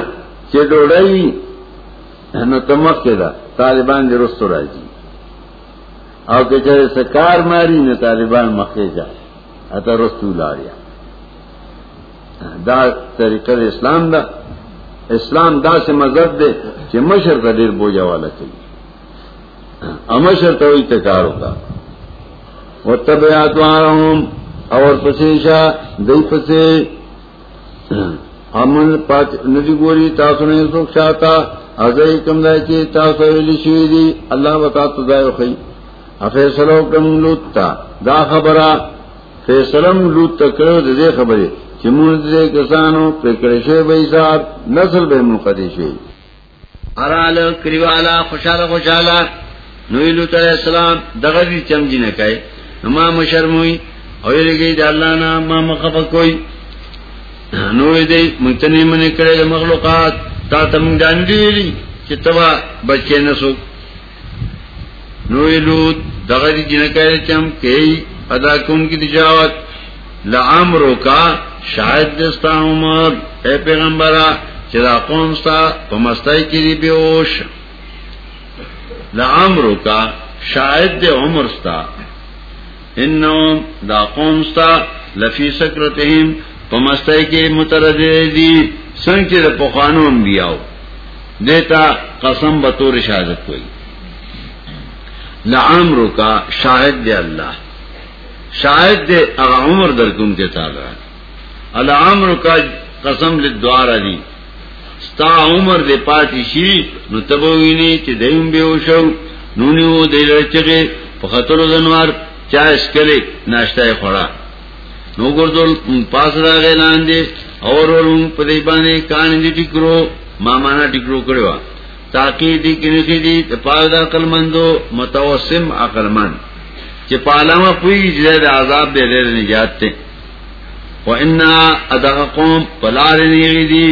چې ډوړی نو تمخ کې دا، طالبان دې رستو راځي او کہ چاہے سکار ماری نہ طالبان مکے جائے اتا رسول آریا دا طریقہ اسلام دا. اسلام دا سے مذہب دے کہ مشر کا دیر بوجھا والا چاہیے امشر تو اتکار ہوگا وہ تب یاد ہوں اور پسیشا دئی پسے امن پاچ ندی گوری تاسو نے سوکھ چاہتا ازئی کم دائے کی تاسو علی شوی دی اللہ بتا تو دائے خی فیصلو کم لوت تا دا خبرہ فیصلم لوت کرو دے خبرے چمون دے کسانو پہ کرشے بھائی صاحب نسل بے مقدشے ارال کریوالا خوشالا خوشالا نوی لوت علیہ السلام دغدی چمجی نکائے نما مشرموئی اویلی گئی دا اللہ نا ما مخفا کوئی نوی دی منتنی منی کرے مخلوقات. تا تمنگ داندی ویلی چی تبا بچے نسوک نوی لوت دغری جن جنکای چم کئی ادا کن کی تجاوت لعمرو کا شاید دستا عمر. اے پیغمبرا چرا قوم ستا پمستای کی دی بیوش لعمرو کا شاید دے عمر ستا. انہم دا قوم ستا لفی سکرتهم پمستای کی متردی سنگ چر پخانو انبیاء دیتا قسم بطور شہادت کوئی لعمر کا شاہد دے اللہ. شاہد دے عمر در کم کے تالا العمر کا قسم لدوار علی ستا عمر دے پاتی شی نو تبوینی چی دیم بیوشو نونیو دے لرچگے پخطر دنوار چاہ اسکلے ناشتہ خورا. نو گردول پاس را غیلان دے اور ورون پدی بانے کانی دی ٹکرو، مامانا ٹکرو کروا تاکہ دی کنخی دی پاو دا عقل مندو، متوسم عقل مند. چی پالاما پوئی جزید عذاب دے لیر نجات تے. و انا ادغا قوم پلار نیغی دی،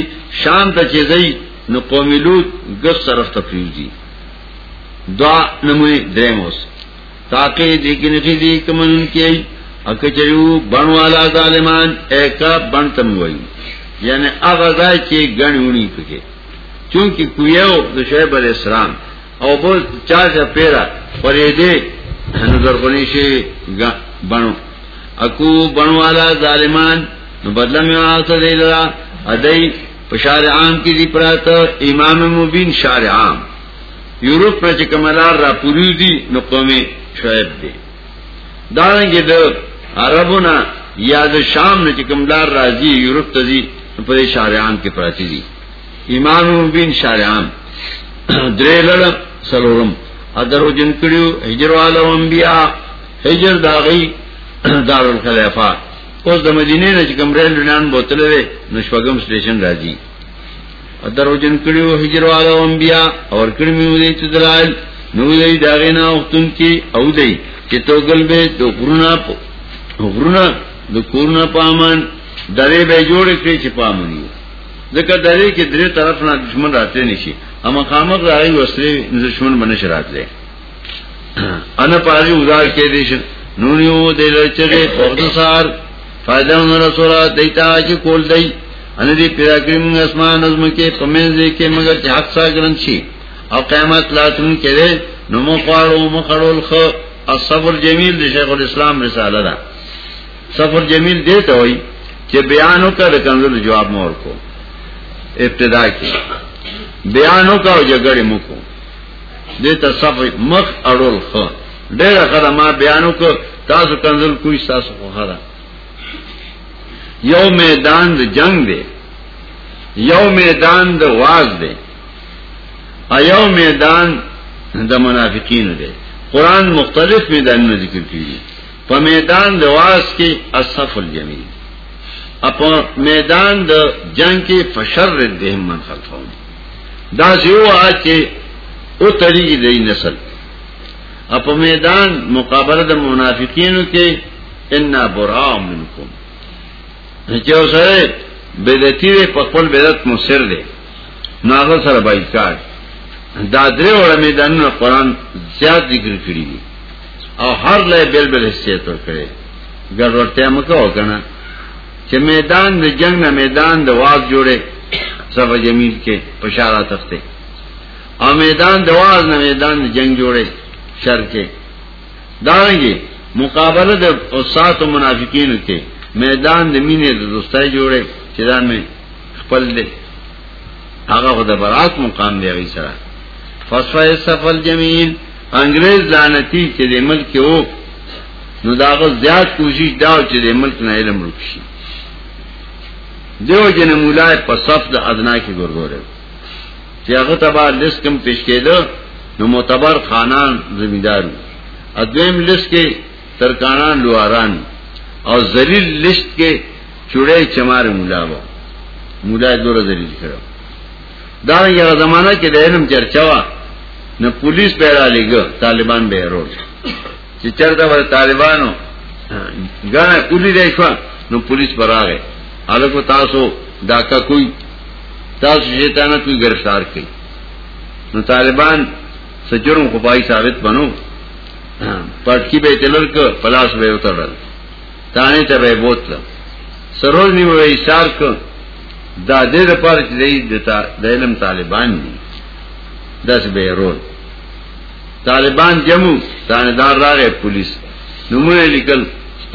شام تا چیزئی نو قومی لوت گس صرف تفریوزی جی. دعا نموی دریموس تاکہ دی کنخی دی کمن ان کی اکچریو بنوالا ظالمان، ایکا بنتم وئی. یعنی اغذائی چی گن گنی پکے. چونکہ کویو د شعیب علیہ السلام او بول چا چا پیرا پرې دې نظر بنی بنو۔ اكو بنو والا ظالمان، نو بدلا می واسه دی لرا۔ ادای پشار عام کی دی پرات امام مبین شارع عام۔ یورپ پر چې کملار را پوری دي نو قومي شعیب دی دانګه د عربونه یا د شام نه چې کملار راځي یورپ ته دي په شارع عام کې پراتی دي ایمان مبین شارعان درې لړ سلورم. ادرو جن کړیو هجر والو انبیاء. هجر داغي دار الخلافه اوس د مدینه نه کوم ریل لنان بوتل وي نشوګم سټیشن راځي. ادرو جن کړیو هجر والو انبیاء. اور کړمیو دې تدلال نو دې داغه نه وختون کې او دې چې توګل به د غرونا په غرونا د کورنا پامن درې به جوړ کړی چې پامنیو ځکه درې کې درې طرف نه دشمن راته نشي اما خامق راځي وسلې دشمن باندې شرات لري ان پاری ادار کے دیش۔ نونیو دے لچرے وقت سار۔ فائدہ ان رسولا دیتا چی کول دی۔ ان دی پیدا کریم اسمان نظم کے پمیز دے کے مگر چی حق سا گرن چی او قیامت لاتن کے دے۔ نمو قوارو مخڑو الخ الصبر جمیل دی شیخ الاسلام رسالہ دا۔ صبر جمیل دیتا ہوئی۔ کہ بیانوں کا رکنزل جواب مور کو۔ ابتدا کی۔ بیانوں کا جگڑ مکو۔ دیتا صفر مخ اڑول خ ډېر خدای ما بیانو کو تاسو کنزل کوئی، تاسو خو یو میدان د جنگ دی یو میدان د واز دی ایو میدان د منافقین دی قران مختلف میدانونه ذکر کړي په میدان د واز کې اصف الجمیل۔ اپا میدان د جنگ کې فشر دهم من خلفون دا یو آج کې او طریقې دی نسل۔ اپا میدان مقابله د منافقینو کې ان برا منکم۔ چې اوسه بدعتي په خپل بدعت مصر دي ناغه سره بایکاټ دا درې وړ میدانونه قران زیات ذکر کړی دي او هر لای بل بل حیثیت ورکړي ګډوډتیا مکو کنه چې میدان د جنگ نه میدان د واز جوړه سبا جمیل کې پشارا تخته او میدان د واز نه میدان د جنگ جوړه شر کې دانګي مقابله د اوسات او منافقینو کې میدان د مینې د دوستۍ جوړه چې دا مې خپل دې هغه د برات مقام دی غي سره فصفه سفل جمیل انګريز لعنتی چې د ملک وو نو داغه زیات کوشش دا چې د ملک نه علم رکشي دیو جن مولای په صف د ادنا کې ګورګوره چې هغه تبا لیست کم پیش کېده نو معتبر خانان زمیندارو. ادویم لست کې ترکانان لواران. او ذلیل لست کې چوڑے چمار مولا و مولا دوره ذلیل کړو دا یو زمانہ کې د علم چرچا نو پولیس پیرا لګو طالبان به ورو چې چرته ور طالبانو غاڼه کولی دی نو پولیس براغه الکو تاسو ډاکا کوئی، تاسو شیطانت کوئی گرفتار کړي نو طالبان سجرم خپای ثابت بنو۔ پټکی به تلل ک پلاس به وترل تانه ته به بوتل سروز نیو ایثار ک دا دې لپاره چې د علم طالبان دي داس به رول۔ طالبان جمو جمع تانیدار راغې پولیس۔ نمونے نمونه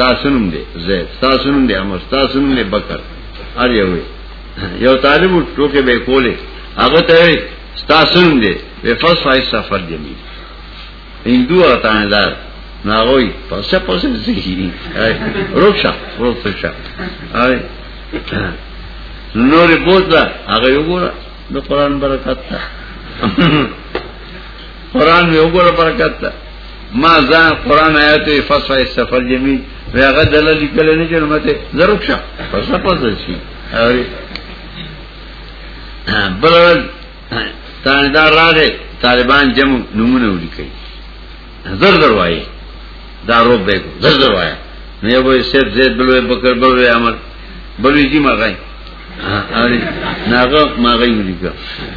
لیکل ستاسونم دی زید ستاسونم دی امر ستاسونم دی بکر ار یو یو طالب ټوکې به کولې هغه ته ستاسونم دی و فصفای سفر جمیل هندو اتاندار ناغوی پسه پسه زیهی روکشا روکشا آئی نوری بوتلا هغه یو ګوره د قران برکت تا قران یو ګوره برکت تا ما ځان قران آیات فصفای سفر جمیل و هغه دلل لیکل نه چې مته زروکشا پسه پسه شي. اوري. بل تاندار راغې طالبان جمع نمونه ولیکي زر زر وایي. دا روب به زر زر وایي نو یو به سید زید بلوه بکر بلوه عمر بلوه جی مغای اری ناغه مغای ولیکا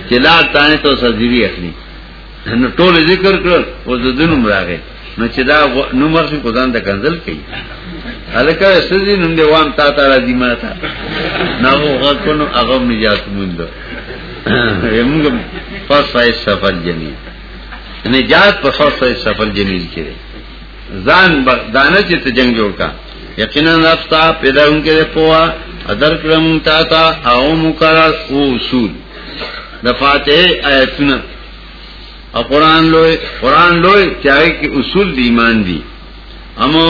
چې لا تانه تو سذری اخلي. نو ټول ذکر کړ او د دنوم راغې نو چې دا نو مرشي قرآن د کنزل کوي. الکه سدي نوم دی وام، تا تا راځي ما تا نو غوښ کو نو هغه نجات مونږ موږ فصفه سفر جمیل نجات په فصفه سفر جمیل کې ځان دانه چې ته جنگ جوړ کا. یقینا رفتا پیدا اونکه پوا ادر کرم تا تا او مقرر او اصول. د فاتحه آیتونه او قران لوی قران لوی چاہے کہ اصول دی ایمان دی۔ اما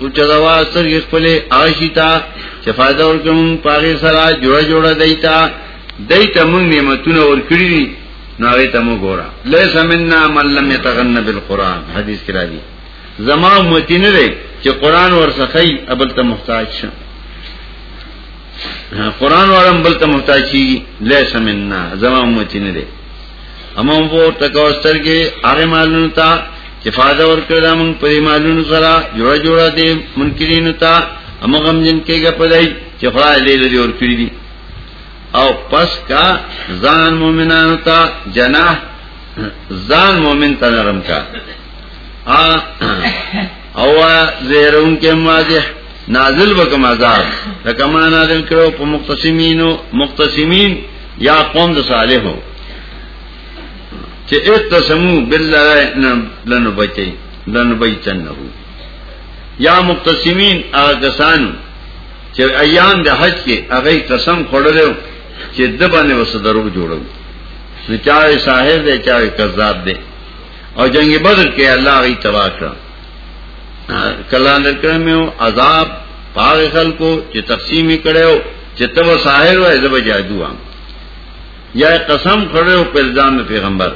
اوچدوا سر خپل عاشتا چې فائدہ ورکوم پاره سره جوړ جوړ دیتا۔ دیتا موږ نعمتونه ورکړي دي نو هغه ته موږ ګورا لیس منا من لم يتغن حدیث کې راځي زما امتی نه دی چې قران ورسخی ابل ته محتاج شه قران ورم بل ته محتاج شي لیس منا زما امتی نه دی اما وو تکوستر کې هغه مالونو ته چې فائدہ ورکړل موږ په مالونو سره جوړ جوړ دي منکرینو ته اما غم جن کېږي په دای چې خدای دې دې ورکړي دي او پس کا ځان مؤمنانو ته جناح ځان مؤمن ته نرم کا۔ او زہرون کے واضح نازل بکم عذاب۔ رکما نازل کرو پا مقتسمین مقتسمین یا قوم دا صالح ہو چه اقتسمو باللہ لنو بچی لنو بیچنہو۔ یا مقتسمین آغا کسانو چه ایام دا حج کے اغی قسم خوڑلو چه دبانے وصدرو جوڑو نو چاہے ساحر دے، چاہے کذاب دے۔ اور جنگ بدر کے اللہ غی تباہ کرا کلاندر کرم میں عذاب پاغ خل کو چه تقسیمی کرے ہو چه تب ساحر ہو ایزب جادو آم یا قسم کھڑے ہو پلزام پیغمبر۔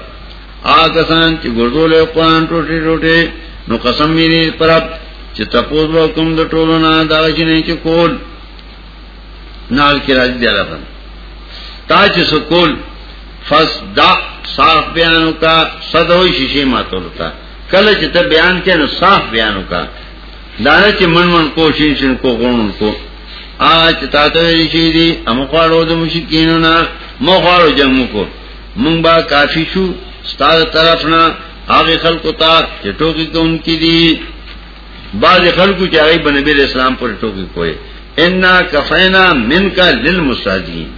آ کسان گردو لے قرآن ٹوٹے ٹوٹے، نو قسم میری پرب چه تپوز با کم دا ٹولو نا داغ چه نہیں چه کول۔ نال کی راج دیا لفن تا چه سکول فس دا صاف بیانو کا صدوی شیشی ماتولو تا۔ کله چې ته بیان کې نو صاف بیانو کا۔ دانه چې من من کو، شین کو غون کو۔ آج تا ته جی شي دي ام خواړو د مشکینو نه مو خواړو جنگ کو۔ مونږ با کافی شو ستاره طرف نہ آگے نه هغه خلکو ته چې ټوکی کوونکی دي بعض خلکو چې هغه بنبی اسلام پر ټوکی کوي ان کفینا من منک للمستاجین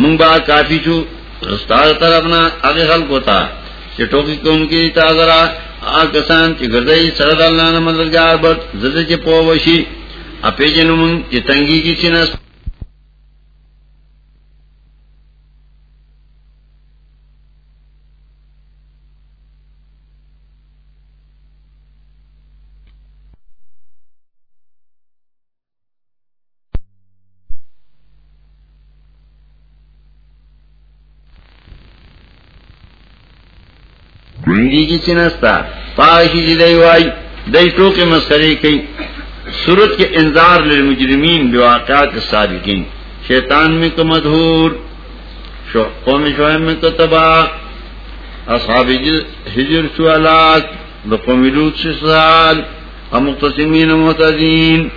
مونږ با کافی شو ستاره طرف نه هغه خلکو ته چې ټوکی کوونکی تا غرا آکسان چې ګرځي سره د الله نه مددگار بد زده چې پووشي اپې جنوم چې تنګي کی چنس منگی کی چنستا پاشی جی دی وائی، دی ٹوکے مسکری کئی۔ صورت کے انذار للمجرمین بواقعات السابقین شیطان میں کو مدہور قوم شعیب میں کو تباہ۔ اصحاب حجر سوالات بقوم لوت سے سال۔ مختصمین محتدین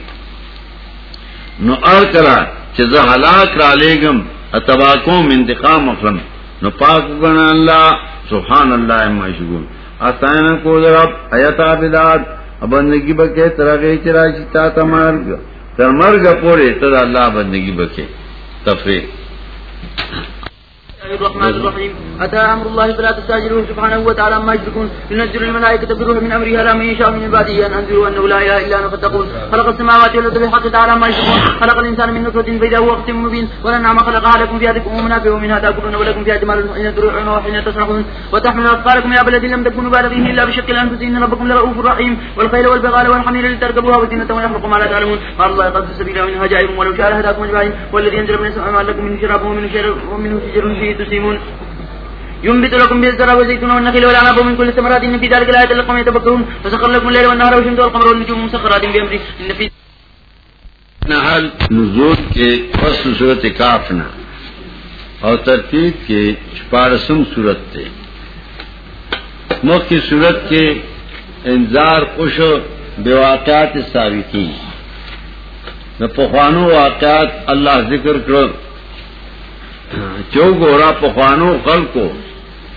نو ار کرا چزا حلاک را لے لےگم اتباکوم انتقام اخرم نو پاک گنا اللہ، سبحان اللہ مشغول آستان کو ذرا ایتا بداد بندگی بکے، ترغی چرا چتا تمار تر مرگ پورے، تر اللہ بندگی بکے. تفریح الرحمن الرحيم. أتى أمر الله فلا تستعجلوه سبحانه وتعالى ما يشركون. ينزل الملائكة بروح من أمره على من يشاء من عباده أن أنزلوا أنه لا إله إلا أنا فاتقون. خلق السماوات والأرض بالحق تعالى ما يشركون. خلق الإنسان من نطفة فإذا هو ختم مبين. ولنعم خلقها لكم فيها ذكر ومنافع ومنها تأكلون ولكم فيها جمال حين تروحون وحين تسرحون وتحمل أثقالكم يا بلد لم تكونوا بالغيه إلا بشق الأنفس. إن ربكم لرؤوف رحيم. والخيل والبغال والحمير لتركبوها وزينة ويخلق ما لا تعلمون. قال الله قد سبيل من هجائر ولو شاء هداكم أجمعين. والذي أنزل من السماء لكم من شراب ومن شجر ومنه شجر فيه ينبت لكم بالزرع والزيتون والنخيل والعنب ومن كل الثمرات إن في ذلك لآيات لقوم يتفكرون. فسخر لكم الليل والنهار والشمس والقمر والنجوم مسخرات بأمره. إن في نحل نزول کے فصل صورت کافنا اور ترتیب کے پارسم صورت تھے مکھ کی صورت کے انذار، خوش بے واقعات سابقی نہ پخوانو واقعات اللہ ذکر کرو۔ چو گورا پخوانو خل کو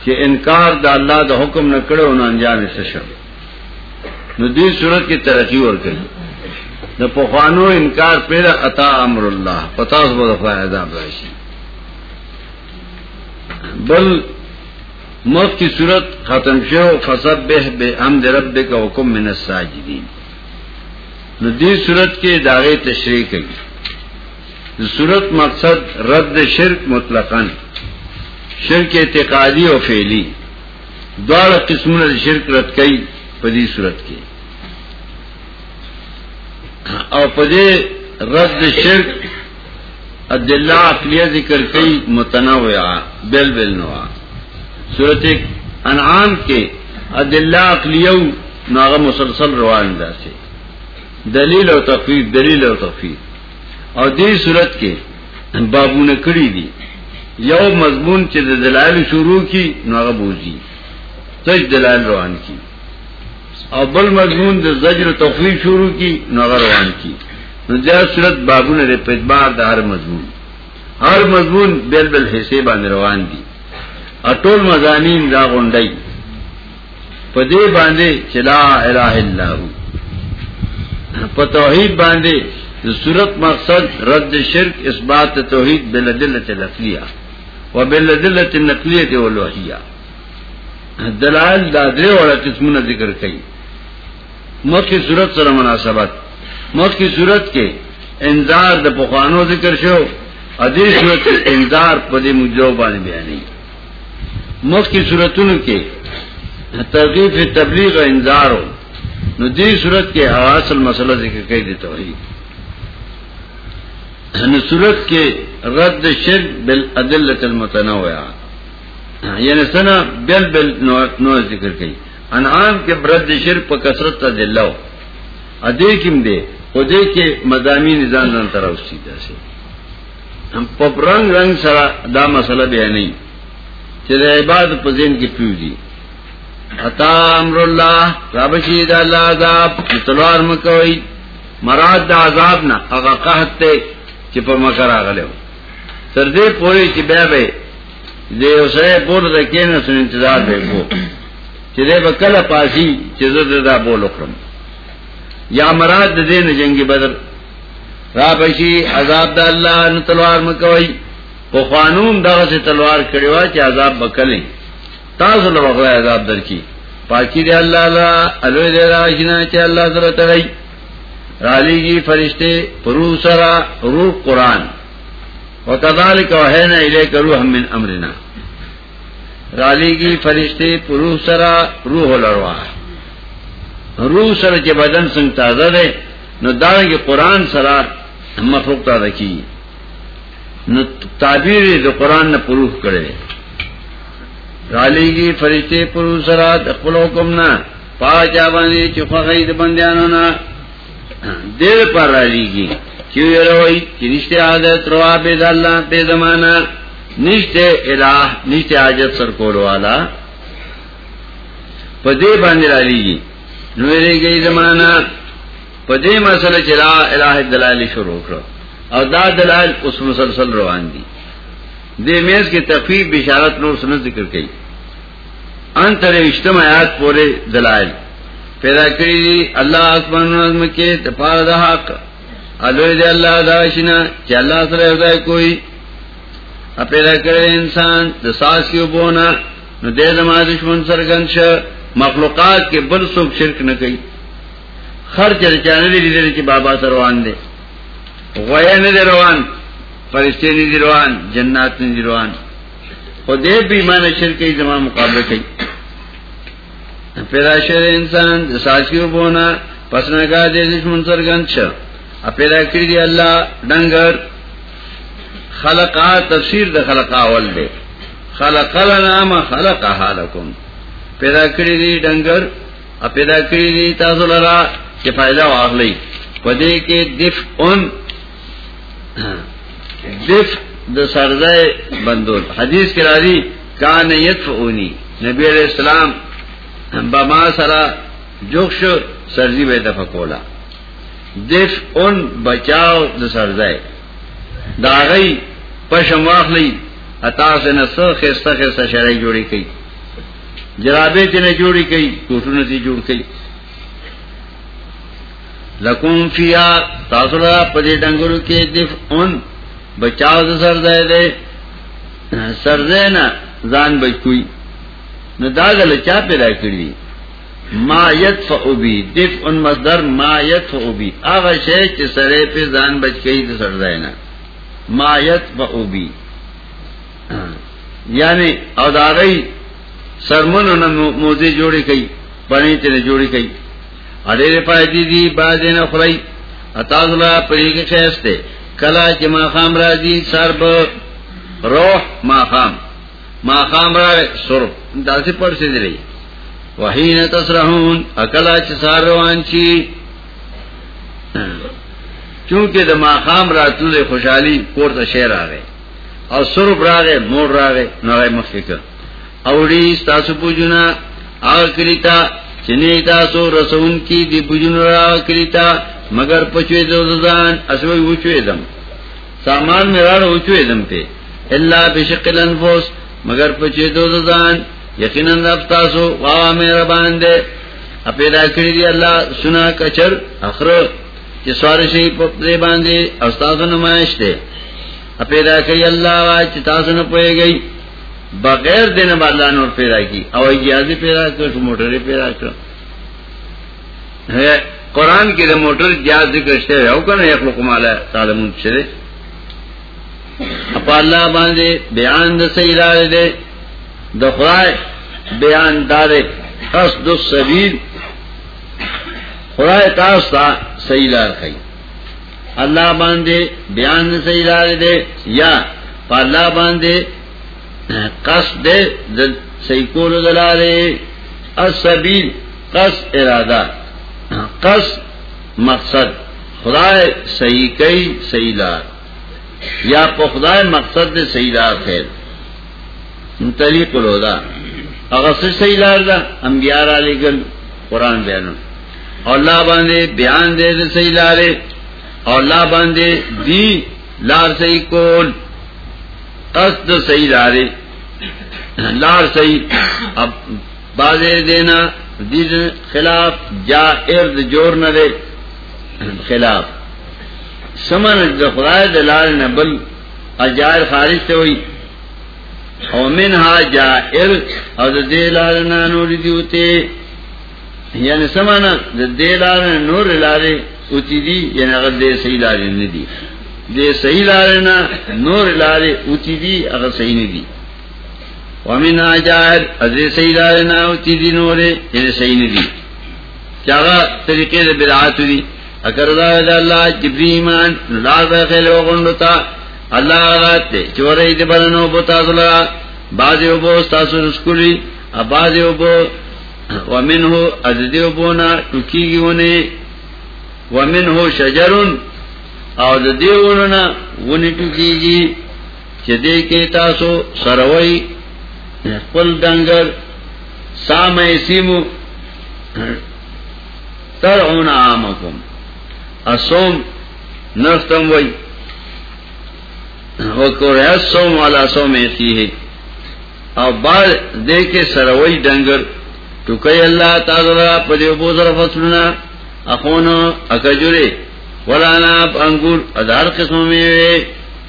کہ انکار دا اللہ دا حکم نہ کرے انہوں انجام سشم ندی صورت کی ترقی اور کری نہ پخوانو انکار پیدا عطا امر اللہ۔ پتاس بدفا عذاب راشی۔ بل موت کی صورت ختم شو۔ فسب بے بے حمد رب کا حکم من الساجدین۔ ندی صورت کے داغے تشریح کی صورت مقصد رد شرک مطلقاً، شرک اعتقادی اور فیلی دوڑ قسم شرک رد کئی پدی صورت کی۔ اور پدے رد شرک عدلہ اقلیہ ذکر کئی متنوع بل بل نوا صورت انعام کے عدلہ اقلیہ ناغ مسلسل روان دا سے دلیل و تفیق دلیل و تفیق اور دی صورت کے بابو نے کڑی دی یو مضمون چې د دلایل شروع کی، نو بوزي. تج دلایل روان کی. او بل مضمون د زجر توفیق شروع کی، نو روان کی. نو صورت بابونه د پدبار د هر مضمون. هر مضمون بل بل حصے باندې روان دي. اټول مزامین دا غونډي پدے باندھے چلا الہ اللہ پتوحید باندھے صورت مقصد رد شرک اس بات توحید بل دلت لفلیہ و بل دلت نقلیت الوحیہ. دلال دادرے والا قسم ذکر کئی. موت کی صورت سر مناسبت. موت کی صورت کے انذار د پخوانو ذکر شو. ادی صورت انذار پدے مجرو بانے بیانی موت کی صورتوں کے ترغیب تبلیغ و انذار ہو ندی صورت کے اصل مسئلہ ذکر کہہ دیتا ہوئی صورت کے رد شرک بل عدل المتنوع یعنی سنا بل بل نو ذکر کئی۔ انعام کے برد شرک پر کثرت کا دل ادے کم دے خدے کے مضامین نظام نظام طرح اس سیدھا سے۔ ہم پپ رنگ رنگ سرا دا مسئلہ بھی ہے نہیں چلے عباد پذین کی پیو دی۔ عطا امر اللہ رابشید اللہ عذاب تلوار مکوئی۔ مراد دا عذاب نا اگا قحط تے۔ چپ مکر آگلے ہو۔ سردے پوری چی بے بے، دے اسے بول رکھے نا سن انتظار بے کو۔ چی دے بکل پاسی چی زد دا بول اکرم یا مراد دے نا جنگی بدر۔ رابشی عذاب دا اللہ نا تلوار مکوئی۔ وہ قانون دغه سے تلوار کړي وا چې عذاب وکړي تاسو له وغه عذاب درکې پاکی دی الله لا، الوی دی راشنا چې الله سره تړي رالیږي فرشته پرو سرا روح قران وکذالک وحینا الیک روح من امرنا. رالیږي فرشته پرو سرا روح الارواح روح سره چې بدن څنګه تازه ده نو داږي قران سره مخلوق ته دکی نو تعبیر د قران نه پروف کړي رالیږي فرشته پرو سره د خپل حکم نه پاجا باندې چې خوغې د بندیانو نه دیر پر رالیږي چې وروي چې نشته عادت روا به الله په زمانہ. نشته الہ نشته حاجت سر کول والا. په دې باندې رالیږي نو یې زمانہ. په دې مسله چې لا الہ دلال شروع کړو او دا دلائل اس مسلسل روان دی. دے میز کے تفیب بشارت نور سنت ذکر کئی. انتر اشتم آیات پورے دلائل. پیدا کری دی اللہ آسمان نظم کے دفار دا حق. علوی دے اللہ دا شنا چی اللہ سر اہدائی کوئی. ا پیدا کرے انسان د ساس کیو بونا، نو دے دما دشمن سرگن شا، مخلوقات کے بل سوک شرک نہ کئی. خر چرچانے دی دی دی بابا سروان دے. غویا نه روان، فرشتے نه روان، جنات نه روان. خدای به ایمان شرکې زما مقابله کوي پیدا شر انسان د ساتیو بونا، پس نه کا دې دشمن سرګن شه. پیدا کړی دی الله ډنګر. خلقا، تفسیر د خلقا اول دی. خلق لنا ما خلق حالکم. پیدا کړی دی ډنګر، ا پیدا کړی دی تاسو لرا چې فائدہ واغلی پدې کې دف اون دف د سرزای بندول. حدیث کې راځي، کان یدفعونی. نبی علیہ السلام بما سرا جوخ سرزی به دفع کولا. دف اون بچاو د سرزای دا غي پښم واخلی، اتا سے نسو خسته خسته شړای جوړی کړي جرابې چې نه جوړی کړي کوټونه دي جوړ کړي لکم فیا، تاسو را پدې ډنګرو کې دف اون بچاو د سرځای دې سرځای نه ځان بچوي نو دا غل چا پیدا کړی ما یدفع بی دف اون مصدر ما یدفع بی. هغه شی چې سره په ځان بچ کړي د سرځای نه ما یدفع بی. یعنی او دا غي سرمنو نه موزه جوړی کړي پنی ته جوړی کړي اډېر پاتې دي باندې نه خړای اتاذ الله پرې کې کلا چې ما خام راځي سرب روح ما خام ما خام را سر. داسې پر سي دی وحین تسرحون، اکلا چې سار روان شي چونکه د ما خام راتلې خوشحالي کوړه شعر راغی او سرب راغی مور راغی نو مخکې کړ اوړي تاسو پوجنا آ کریتا چنی تاسو رسون کی دی بجن را آگا کریتا مگر پچوی دو دزان، اسوی وچوی دم. سامان میرار وچوی دم تے اللہ بشق الانفوس مگر پچوی دو دزان یقیناً رب واہ میرا باندھے اپیدا کری دی اللہ سنا کچر اخر چې سوار شي په دې باندې استاد نمائش ده اپیدا کری اللہ وا چې تاسو نه پويږئ بغیر دینه باندې نور پیدا کی، او اجازه پیدا کړ موټر پیدا کړ قرآن کې د موټر جاز ذکر شته او کنه یخلق مالا تعلمون شته اپا الله باندې بیان د صحیح لار دی د خدای بیان دار قصد السبیل خدای تاسو صحیح لار کوي الله باندې بیان د صحیح لار دی یا په الله باندې قصد د صحیح کولو دلاله السبیل قصد اراده قصد مقصد، خدای صحیح کوي صحیح لار۔ یا په خدای مقصد دې صحیح لار خیر طریق الهدى هغه څه صحیح لار ده انبيار علی ګل قران بیان او الله باندې بیان دې دې صحیح لارې او الله دی لار صحیح کول. قصد صحیح لارې لار صحیح. اب بازے دینا، دید خلاف، جائر جوړ نه دی خلاف. سمن د خدای د نه بل اجائر خارج ته وي او منها جائر او د دې لار نه نور دیوته یعنی سمانا د دې نه نور لارې اوتی دي یعنی هغه دې صحیح لارې نه دي دې صحیح لارې نه نور لارې اوتی دي هغه صحیح نه دي ومن جائر ادې صحیح لارې نه اوتی دي نورې یعنی صحیح نه دي چاغه طریقې د بدعات دي اگر دا د الله جبري ایمان لار به خل وغندتا الله رات چورې دې بلنو بوتا دلا باز یو بو تاسو رسکولي اباز یو بو ومنه ازدیو بونا ټکیږي ونه ومنه شجرن او د دیوونو ونی ټکیږي چې دې کې تاسو سروي خپل دنګر سامه سیمو، ترعون عامکم۔ اسوم، نفتم وی. وکور اسوم والا سوم ایسی ہے۔ او بعد دیکھے سروی ڈنگر ٹکی اللہ تعالی پدیو بوزر فصلنا، اخونو اکجوری ولانا انگور ادار قسم میں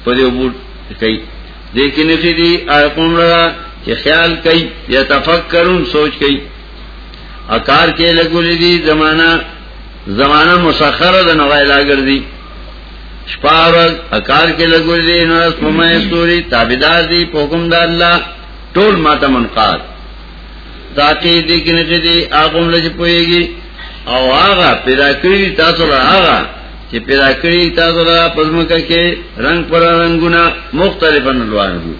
پدیو بود کئی دیکھی نفی دی آقوم لگا کہ خیال کئی یا تفکرون، سوچ کئی اکار کې لګولې دي زمانہ زمانہ مسخره د نوایلا ګرځي شپار اکار کې لګولې دي نو سمه استوري تابعدار دي حکم د الله ټول ماته منقاد. ذاتي دي کې نه دي هغه لږ پويږي او هغه پیدا کړی تاسو را هغه چې پیدا کړی تاسو را پزمکه کې رنگ پر رنگونه مختلفن الوان دي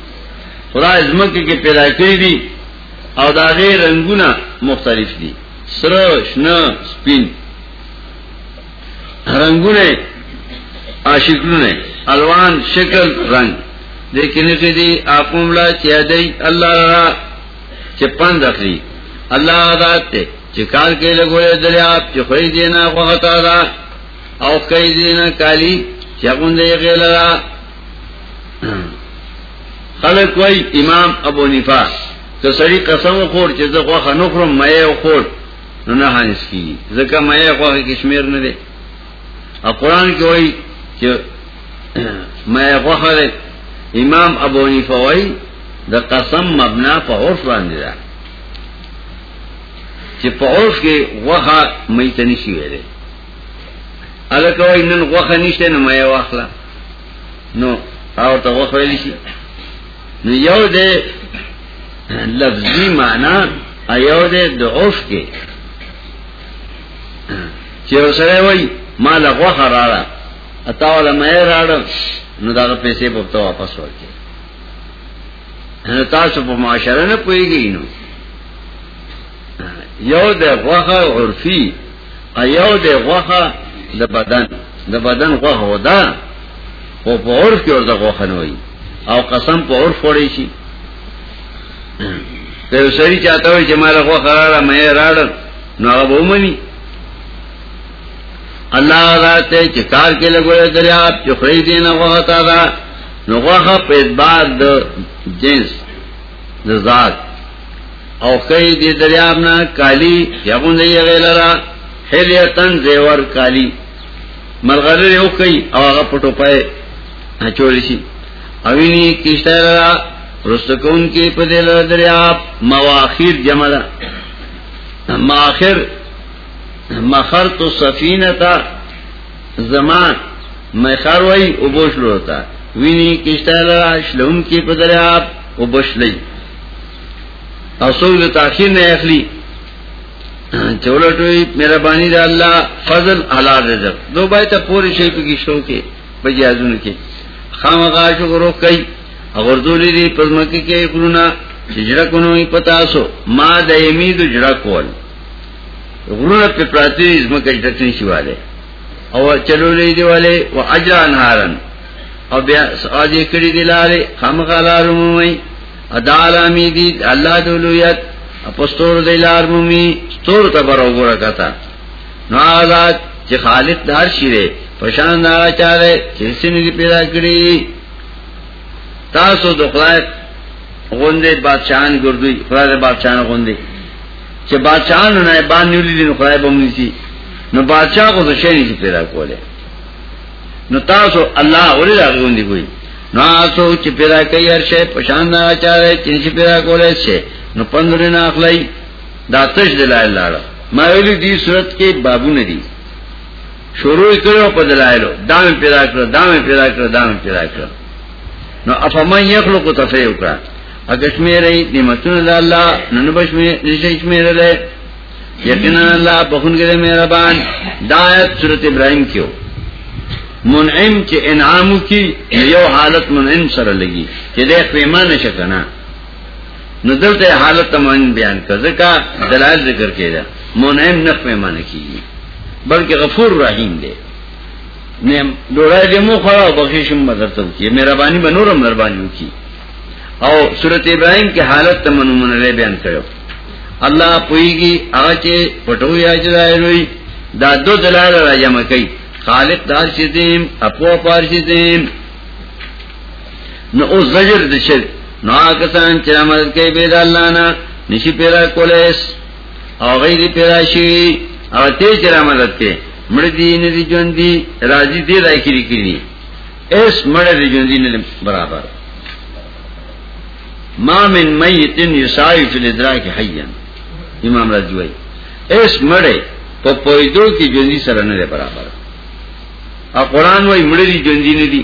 خدای زمکه کې پیدا کړی دي او دا غیر رنگونه مختلف دي سره شنه سپین رنگونه اشکلونه الوان، شکل، رنگ. لیکن کې دي اپوم لا چې دی الله را چې پند اخلي الله ذات ته چې کال کې لګولې دریاب چې دینا وخته دا او کوي دینا کالی چې غوندې غیلا خلق وای امام ابو نفاس که سړی قسم خور چې زه غوخه نه خورم مې خور. نو نه هانس کی. ځکه مې غوخه کشمیر نه دی او قران کې وایي چې مې غوخه امام ابو حنیفه وایي د قسم مبنا په عرف باندې ده چې په عرف کې غوخه مې تني شي نن غوخه نشته نو مې واخلا نو او ته غوخه ویل شي نو یو دې لفظی معنی ایو دے دعوف کے۔ چیو سرے وی ما لغو خرارا اتاوالا مئی راڑا نو داغا پیسے پبتا واپس ورکے نو تاسو په معاشره نه پويږي نو. یو د غوخه عرفي ایو د غوخه د بدن. د بدن غوخه ودا او په عرف کې ورته غوخه نه وي. او قسم په عرف وړي شي. که سړی چاته وي چې مال غو خراله مې راړ نو هغه ومني. الله راته چې کار کې لګول دریاب چې خړې دینه غوته دا نو غوخه په اعتبار جنس د ذات. او کئی دی دریاب نا کالی یغون دی غیلرا حلیتن زیور کالی. ملغرر یو کئی، او آغا پٹو پائے چولی شی. اوینی کشتای لرا رستکون کی پدیل دریاب مواخیر جمع دا. ماخر مخر تو سفینتا زمان مخر وی ابوش لو لوتا وینی کشتای لرا شلون کی پدریاب ابوش لی اصول تاخیر نے اخلی۔ چولٹوئی میرا بانی دا اللہ فضل حلال رزق دو بائی تا پوری شیپ کی شو کے بجی آزون کے۔ خام غاشو کو روک کئی۔ اغردولی دی پزمکی کے کلونا جڑکنوی پتاسو۔ ما دا امید جڑکوال غرونا پی پراتی ازمکا جڑکنی شوالے او چلو لی دی والے، و اجرا انہارن۔ او بیا سعادی کری لارے خام غالارو مومی۔ ادا علامی دی، اللہ دولویت اپستور دیلار مومی ستور تبر اوگورا کتا۔ نو آزاد، چی خالق دار شیرے پشان دارا چارے چی چرسنی دی پیدا کری۔ تاسو دو غندے بادشاہان گردوی خدای دے بادشاہان غندے۔ چی بادشاہان نو نائبان نیولی دی، نو خدای امنیسی نو بادشاہ کو تو شہنی سی پیدا کولے. نو تاسو اللہ اولی دا غندی کوئی نو آسو چی پیدا کئی ہر شے، پشان دارا چارے چنشی پیدا کولے سے نو پندرے نا دا تش دلائل لارا. ما دی صورت کے بابو ندی شروع کرو پا دلائلو. دام پیدا کرو دام پیدا کرو دام پیدا کرو. نو افمان یخلقو تفریو کرا. اگش میرے نعمتون دا اللہ ننبش میرے لے یقینا اللہ بخون کے مہربان۔ دا آیت صورت ابراہیم کیو منعم چ انعام کی، یو حالت منعم سره لګي چې دې پیمانه شکنا نو دلته حالت تمن بیان کړه ځکه دلایل ذکر کړه منعم نه پیمانه کیږي بلکې غفور رحیم دی نیم ډوړای دې مو خړا بخښم مدرته کی۔ مهرباني به نورم مهرباني او سورته ابراهيم کې حالت تمن منله بیان کړو الله پويږي هغه چې پټوي اجرای دا دو دلایل راځم کوي خالق دار شدیم اپو پار شدیم نو او زجر دشر نو آکسان چرا مدد کئی بید اللہ نا، نشی پیرا کولیس۔ او غیری پیرا شوی او تی چرا مدد کئی۔ مردی ندی جوندی، راضی دی رائی کری کری۔ اس مردی جوندی ندی برابر۔ ما من میتن یساوی فی الادراک حیان امام رجوئی اس مردی پا پویدو کی جوندی سر ندی برابر. اور قرآن وہی مڑی جوندی نے دی.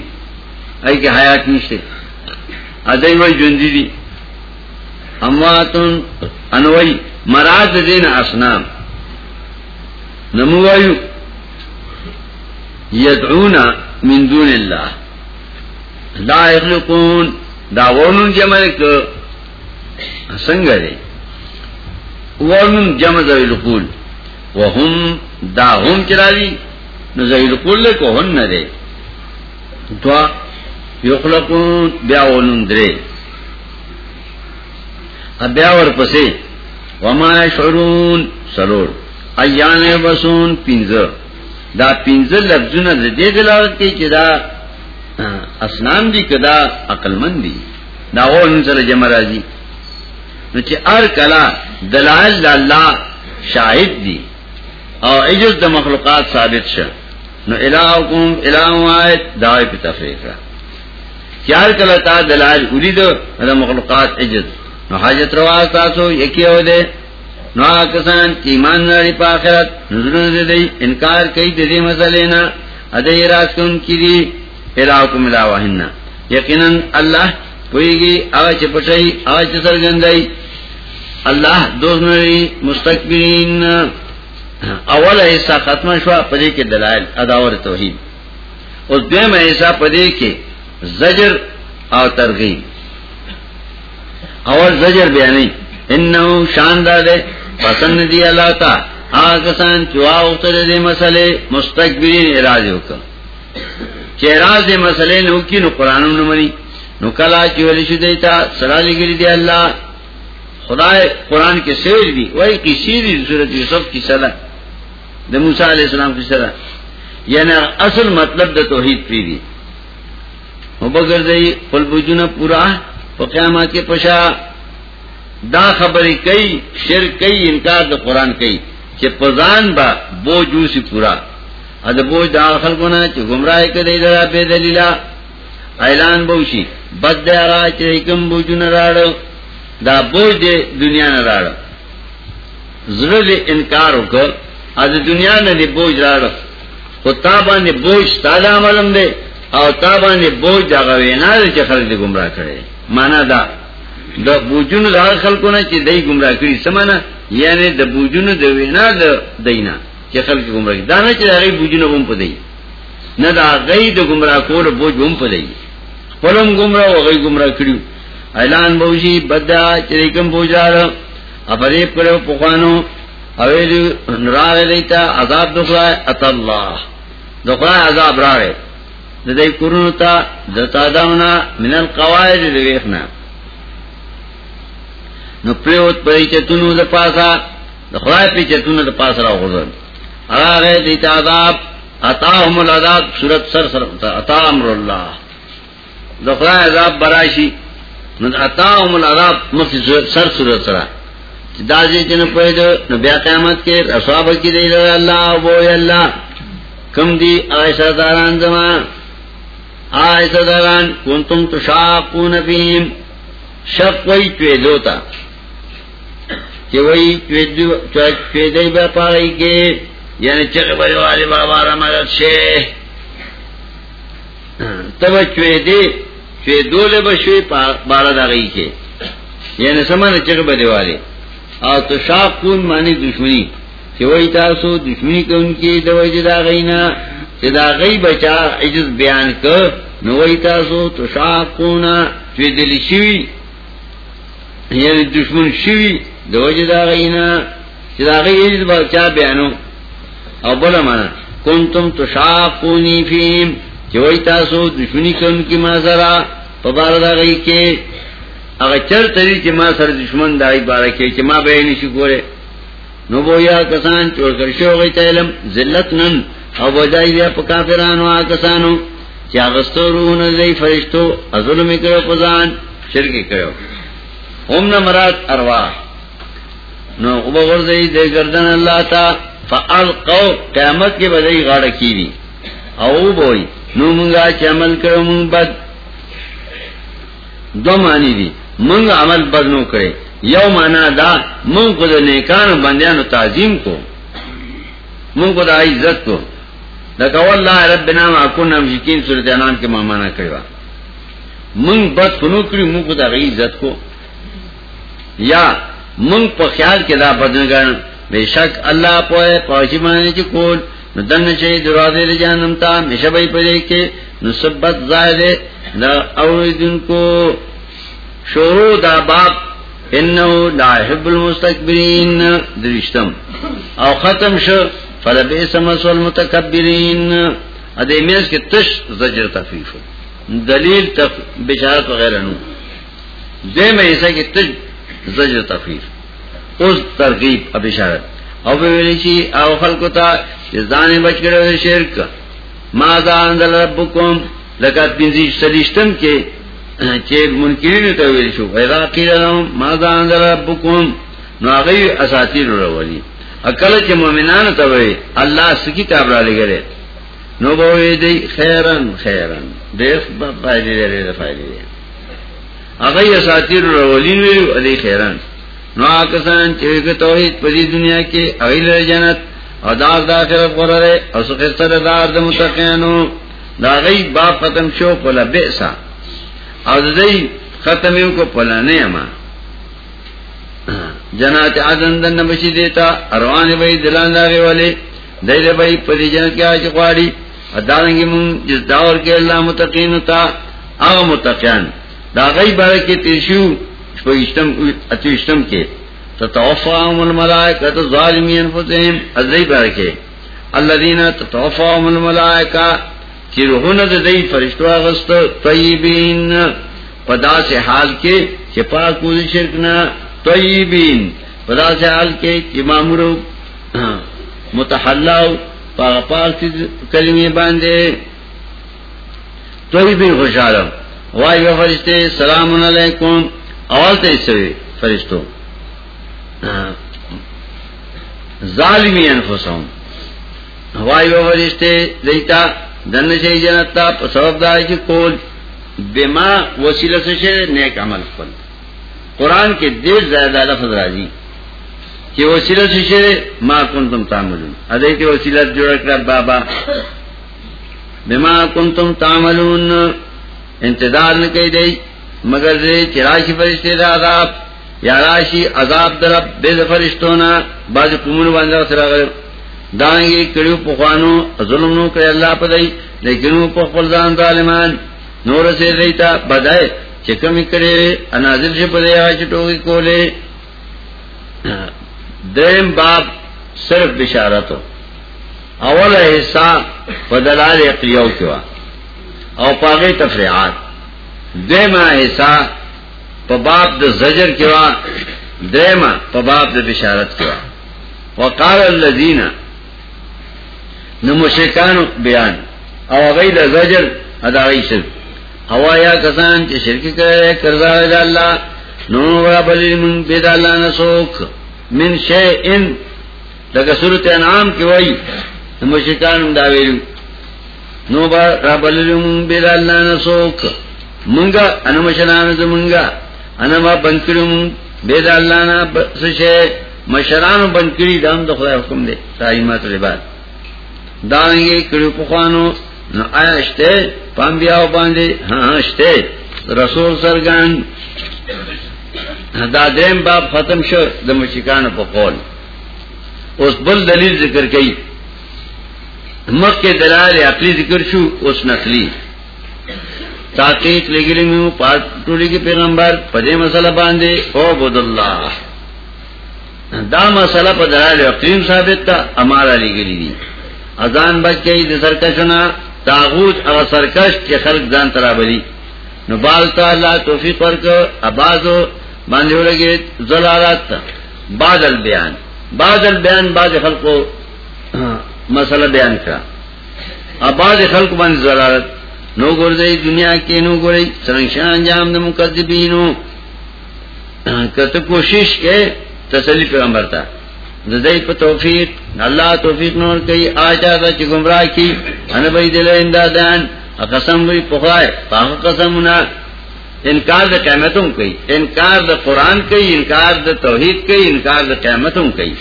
ائی کہ حیات نشتے. ادئی وہی جوندی دی. امواتن انوئی مراد دین اسنام نمو وایو یدعون من دون اللہ. لا یخلقون دا ورنون جمع که سنگا دے ورنون جمع ذوی لقول وهم دا هم چرا دی؟ نزل کل کو ہن نہ دے دعا یخلقون بیا ولون درے بیا ور پسے وما شعرون سرور ایان بسون پینزر دا پینزر لفظونه د دې دلالت کوي چې دا اسنام دي کدا عقل مند دي دا اول سره جمع راځي. نو چې ار کلا دلائل الله شاهد دي او عجز د مخلوقات ثابت شه، نو الہکم الہ واحد دعوی په تفریق را چار کله تا دلال اريد د مخلوقات عجز. نو حاجت روا تاسو یکی او ده نو کسان چې ایمان لري په آخرت نظر دې انکار کوي د دې مسلې نه. اده راس کوم کړي الہکم الہ واحد یقینا الله کوئی هغه چې پټي هغه چې سرګندای الله دوزنری مستكبرین اول ایسا ختم شوا پدې کې دلایل اداور توحید۔ اوس دیم ایسا پدې کې زجر او ترغیب۔ اول زجر بیانې انه شاندار ده پسند دی الله تا۔ هغه سان چې واوته دې مسلې مستكبرین اراده وکړه نو کې نو قران نو مني نو کلا چې ولې شو دیتا سره لګري دی الله خدای قران کې سیر دی. وای کی سیری سورۃ یوسف کی سره د موسی علی السلام کی سره یعنی اصل مطلب د توحید پری دی. وبګر دی خپل بوجونه پورا په قیامت کې پشا. دا خبری کئی، شر کئی، انکار دا قرآن کئی. کہ پزان با بوجو سی پورا. اد بوج دا خلقونا چی گمراہ کدی درا بے دلیلا. اعلان بوشی بد دے را چی کم بوجو نراڑو دا بوج دے دنیا نراڑو زرد انکار ہوکر اد دنیا نے بوج راڑو خود تا باندې بوج ستاد عملم دے، او تا باندې بوج دا غوینا دے چی خلق دی گمراہ کرے. مانا یعنی دا د بوجونو د خلکو نه چې دای گمراه کړي سمانه یعنی د بوجونو د وینا د دینا. چې خلک گمراه کړي دا نه چې هغه بوجونو هم پدې دا غي د گمراه کول بوج هم پدې خپلم گمراه او غي گمراه کړي اعلان بوجي بدا چې کوم بوجار افرې کړو پوخانو اویل راغ دیتا، عذاب دخلای ات الله دخلای عذاب راغ د دې کورونو ته د تاداونا من القواعد د ویخنا. نو پریوت پری چتونو د پاسا د خدای په چتونو د پاسا را غوړل هغه دې عذاب اتاهم العذاب، صورت سر سر اتا امر الله د خدای عذاب براشي نو العذاب مخ سر صورت سره دا دې چې نه نو بیا قیامت کې رسواب کې دی الله او بو الله کم دی عائشہ داران زمان عائشہ داران، کنتم تشاقون فیم شق وی تویدو تا۔ کہ وہی چویدئی با پاگئی کے۔ یعنی چکے بڑے والے بابا رمضت شیح تب چویدے چویدو لے بشوی بارا دا گئی کے یعنی سمان چکے بڑے والے اور تو شاق کون مانی دشمنی. کہ وہی تاسو دشمنی کو ان کی دوجہ دا گئینا چې دا غي بچا عجز بیان ک نو وای تاسو تو شاپ شاقونا چې دلی شي یعنی دشمن شوی د وجه دا غینا چې دا غی بچا بیانو. او بل معنا کنتم تشاقونی فیم چې وای تاسو دشمنی کوونکی ما سره په بار دا غی کې هغه چر تری چې ما سره دشمن دای بار کې چې ما به نشي نو بویا کسان چور کر شو غی علم، ذلت نن، او بجای بیا په کافرانو آکسانو چې هغه ستورونه دی فرشتو ظلم کړو پزان شرک کړو هم نه مراد ارواح۔ نو او بغرزی دے گردن اللہ تا فالقو قیامت کے بدئی غاڑا کی دی او بوئی، نو منگا چی عمل کرو منگ بد۔ دو معنی دی، منگ عمل بد نو کرے۔ یو مانا دا، منگ کو دا نیکانو بندیانو تعظیم کو۔ منگ کو دا عزت کو۔ لکه والله ربنا ما كنا مشکین سورۃ انعام کې ما معنا کړو مونږ بد خنو کړی موږ د غي عزت کو۔ یا مونږ په خیال کې دا بدنګان بشک الله په پوهی باندې چې کول، نو دنه چې دروازه له جانم ته مشبای پدې کې نسبت زائد دا اوریدونکو شروع دا باب انه لا يحب المستكبرين درشتم۔ او ختم شو، فلبئس مسل متکبرین ادې میاس کې تش زجر تفیف دلیل تف بشارت وغیرہ نو۔ دې مې ایسا کې تش زجر تفیف۔ اوس ترغیب اب اشارت۔ او به او خلکو ته ځان بچ کړو شرک۔ ما ذا انزل ربکم؟ لکه پنځه سلیشتم کې چې منکرین ته ویل شو۔ پیدا کړم ما ذا انزل ربکم؟ نو هغه اساطیر وروړي اکل چې مؤمنانو ته وي الله سکی کتاب را لګره نو به دی، خیرن خیرن۔ بیخ با ډېر فائدې لري د فائدې هغه اساطیر رولین وی علی خیرن۔ نو آکسان چې توحید په دې دنیا کې اویل جنت او دار د آخرت غره او څخه سره دار د متقینو. دا غي با ختم شو په لبئسا او دې ختم یو کو په لانه جنات عدن دن بشی دیتا اروان بای دلان داغی والی، دیل بای پدی جنت کیا چی خواری ادارنگی من جس داور کے اللہ متقین تا، آغا متقیان دا غی بارکی تیرشو شپگشتم اتوشتم کے. تتوفاهم الملائکت ظالمی انفسهم ازی بارکی الذین تتوفاهم الملائکہ چی روحون دا دی فرشتو آغست طیبین. پدا سے حال کے چپاک کوزی شرکنا طیبین. پدا سے حال کے امامرو متحلاو پاک پاک کلمی باندے. طیبین خوشحالم. وائی و فرشتے، سلام علیکم. اول تے اس سے فرشتوں۔ ظالمی انفسهم ہوائی و فرشتے دیتا، دن سے جنتا سبب دار کی کول بما وسیلہ سے شر نیک عمل کل قرآن کے دیر زیادہ لفظ راضی۔ کہ وسیلہ سے شر ما کنتم تعملون۔ ادھے وسیلہ جوڑ کر بابا۔ بما کنتم تعملون۔ انتظار نہ کہی دئی مگر دے چراشی فرشتے دا عذاب، یا راشی عذاب درب بے فرشتونا بعض قومون باندھا سرا غیر دانگی کڑیو پخوانو ظلم نو کری اللہ پدائی لیکنو پخفل زان ظالمان. نور سے دیتا، بدائے چکمی کرے انازل سے پدائی آگا چٹوگی کولے. درم باب صرف بشارتو. اول حصہ بدلال اقلیو کوا او پاگی تفریعات. دیما حصہ پباب د زجر کوا دیما پباب د بشارت کوا وقال الذين نو مشرکانو بیان، او غید زجر ادائی شرک۔ ہوا یا کسان چې شرک کرے کرزا دا اللہ، نو ورا بلی من بید اللہ نسوک۔ من شیئن لکه صورت انعام کی وئی، نو داویلو نو را بلی من بید اللہ نسوک۔ منگا انا مشرانو زمنگا انا ما بنکرم بید اللہ نا سشے مشرانو بنکری دام دا خدای حکم دے تعلیمات رباد دانگی کڑی پخوانو نو آیا اشتے شتے پانبیاو باندے ہاں, ہاں، شتے رسول سرگان۔ دا دیم باب ختم شو دا مشکان پا قول۔ اس بل دلیل ذکر کئی۔ مخ کے دلال عقلی ذکر شو، اس نقلی۔ تاکیق لگلی میں پاک ٹولی کے پیغمبر پدے مسئلہ باندے، او بود اللہ دا مسئلہ پا دلال عقلیم ثابت تا امارا لگلی دی۔ ازان بچ گئی د سرکشنا تاغوت اغا سرکش چې خلق ځان ترابلی۔ نو بالتا الله توفیق ورک ابازو باندې ولګي زلالات بعد البيان بعد البيان بعد خلقو مسله بیان کړه اباز خلق باندې زلالت۔ نو ګورځي دنیا کې نو ګوري څنګه انجام د مکذبینو کته کوشش کې تسلی پیغمبر ته ددائی پا توفیق، اللہ توفیق نور کئی آجا دا چی گمراہ کی انبائی دل اندادان قسم بھئی پخوائے پاک قسم قسمنا انکار دا قیمتوں کئی، انکار دا قرآن کئی، انکار دا توحید کئی، انکار دا قیمتوں کئی.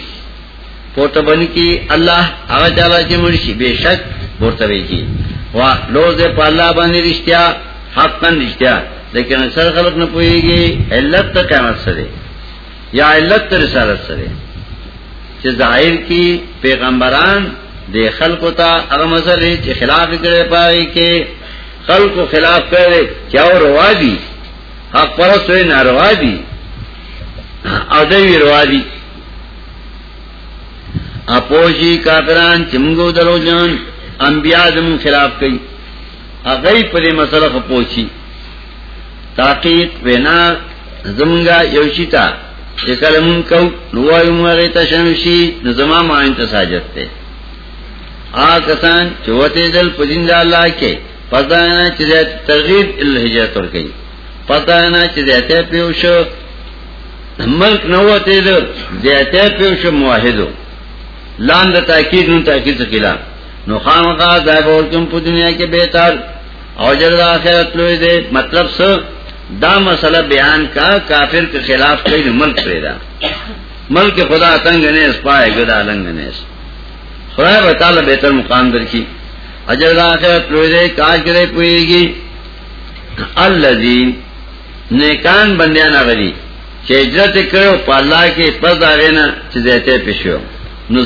پورتا بنی کی، اللہ آغا چالا چی مرشی، بے شک بورتوی کی. لوز پا اللہ بانی رشتیا حق کن رشتیا۔ لیکن اکثر خلق نہ پوئے گی علت تا قیمت سرے۔ یا علت تا رسالت سرے۔ چې ظاهر کی پیغمبران د خلکو ته هغه مسلې چې خلاف کړي پای کې خلکو خلاف کړي چې او روا دي حق پرسته ناروا دي او دوی روا دي اپوشی کافران چمگو درو جان۔ انبیاء زمون خلاف کئی. اغی پر مسئلہ خپوشی تاقیق وینا زمونگا یوشیتا چکل من کو نوائی مغی تشنوشی نظما مائن تساجت تے. آکسان چوتے دل پجند اللہ کے پتانا چیزیت ترغیب اللہ الہجت ورکی پتانا چیزیت پیوشو ملک نوتے دل زیتے پیوشو مواحدو لاند تاکید نو تاکید سکلا نو خامقا زائب ورکم پو دنیا کے بیتر او جرد آخرت لوئی دے مطلب سو، دا مسئلہ بیان کا کافر کے خلاف کئی ملک پیدا ملک خدا تنگ نیس پائے گدا لنگ نیس خدا بطال بہتر مقام در کی۔ اجر آخرت لوئی دے، کاج کرے پوئے گی۔ الذین نیکان بندیان اغلی چې هجرت کړو په الله کې پس دا غینا چې دته پښو نو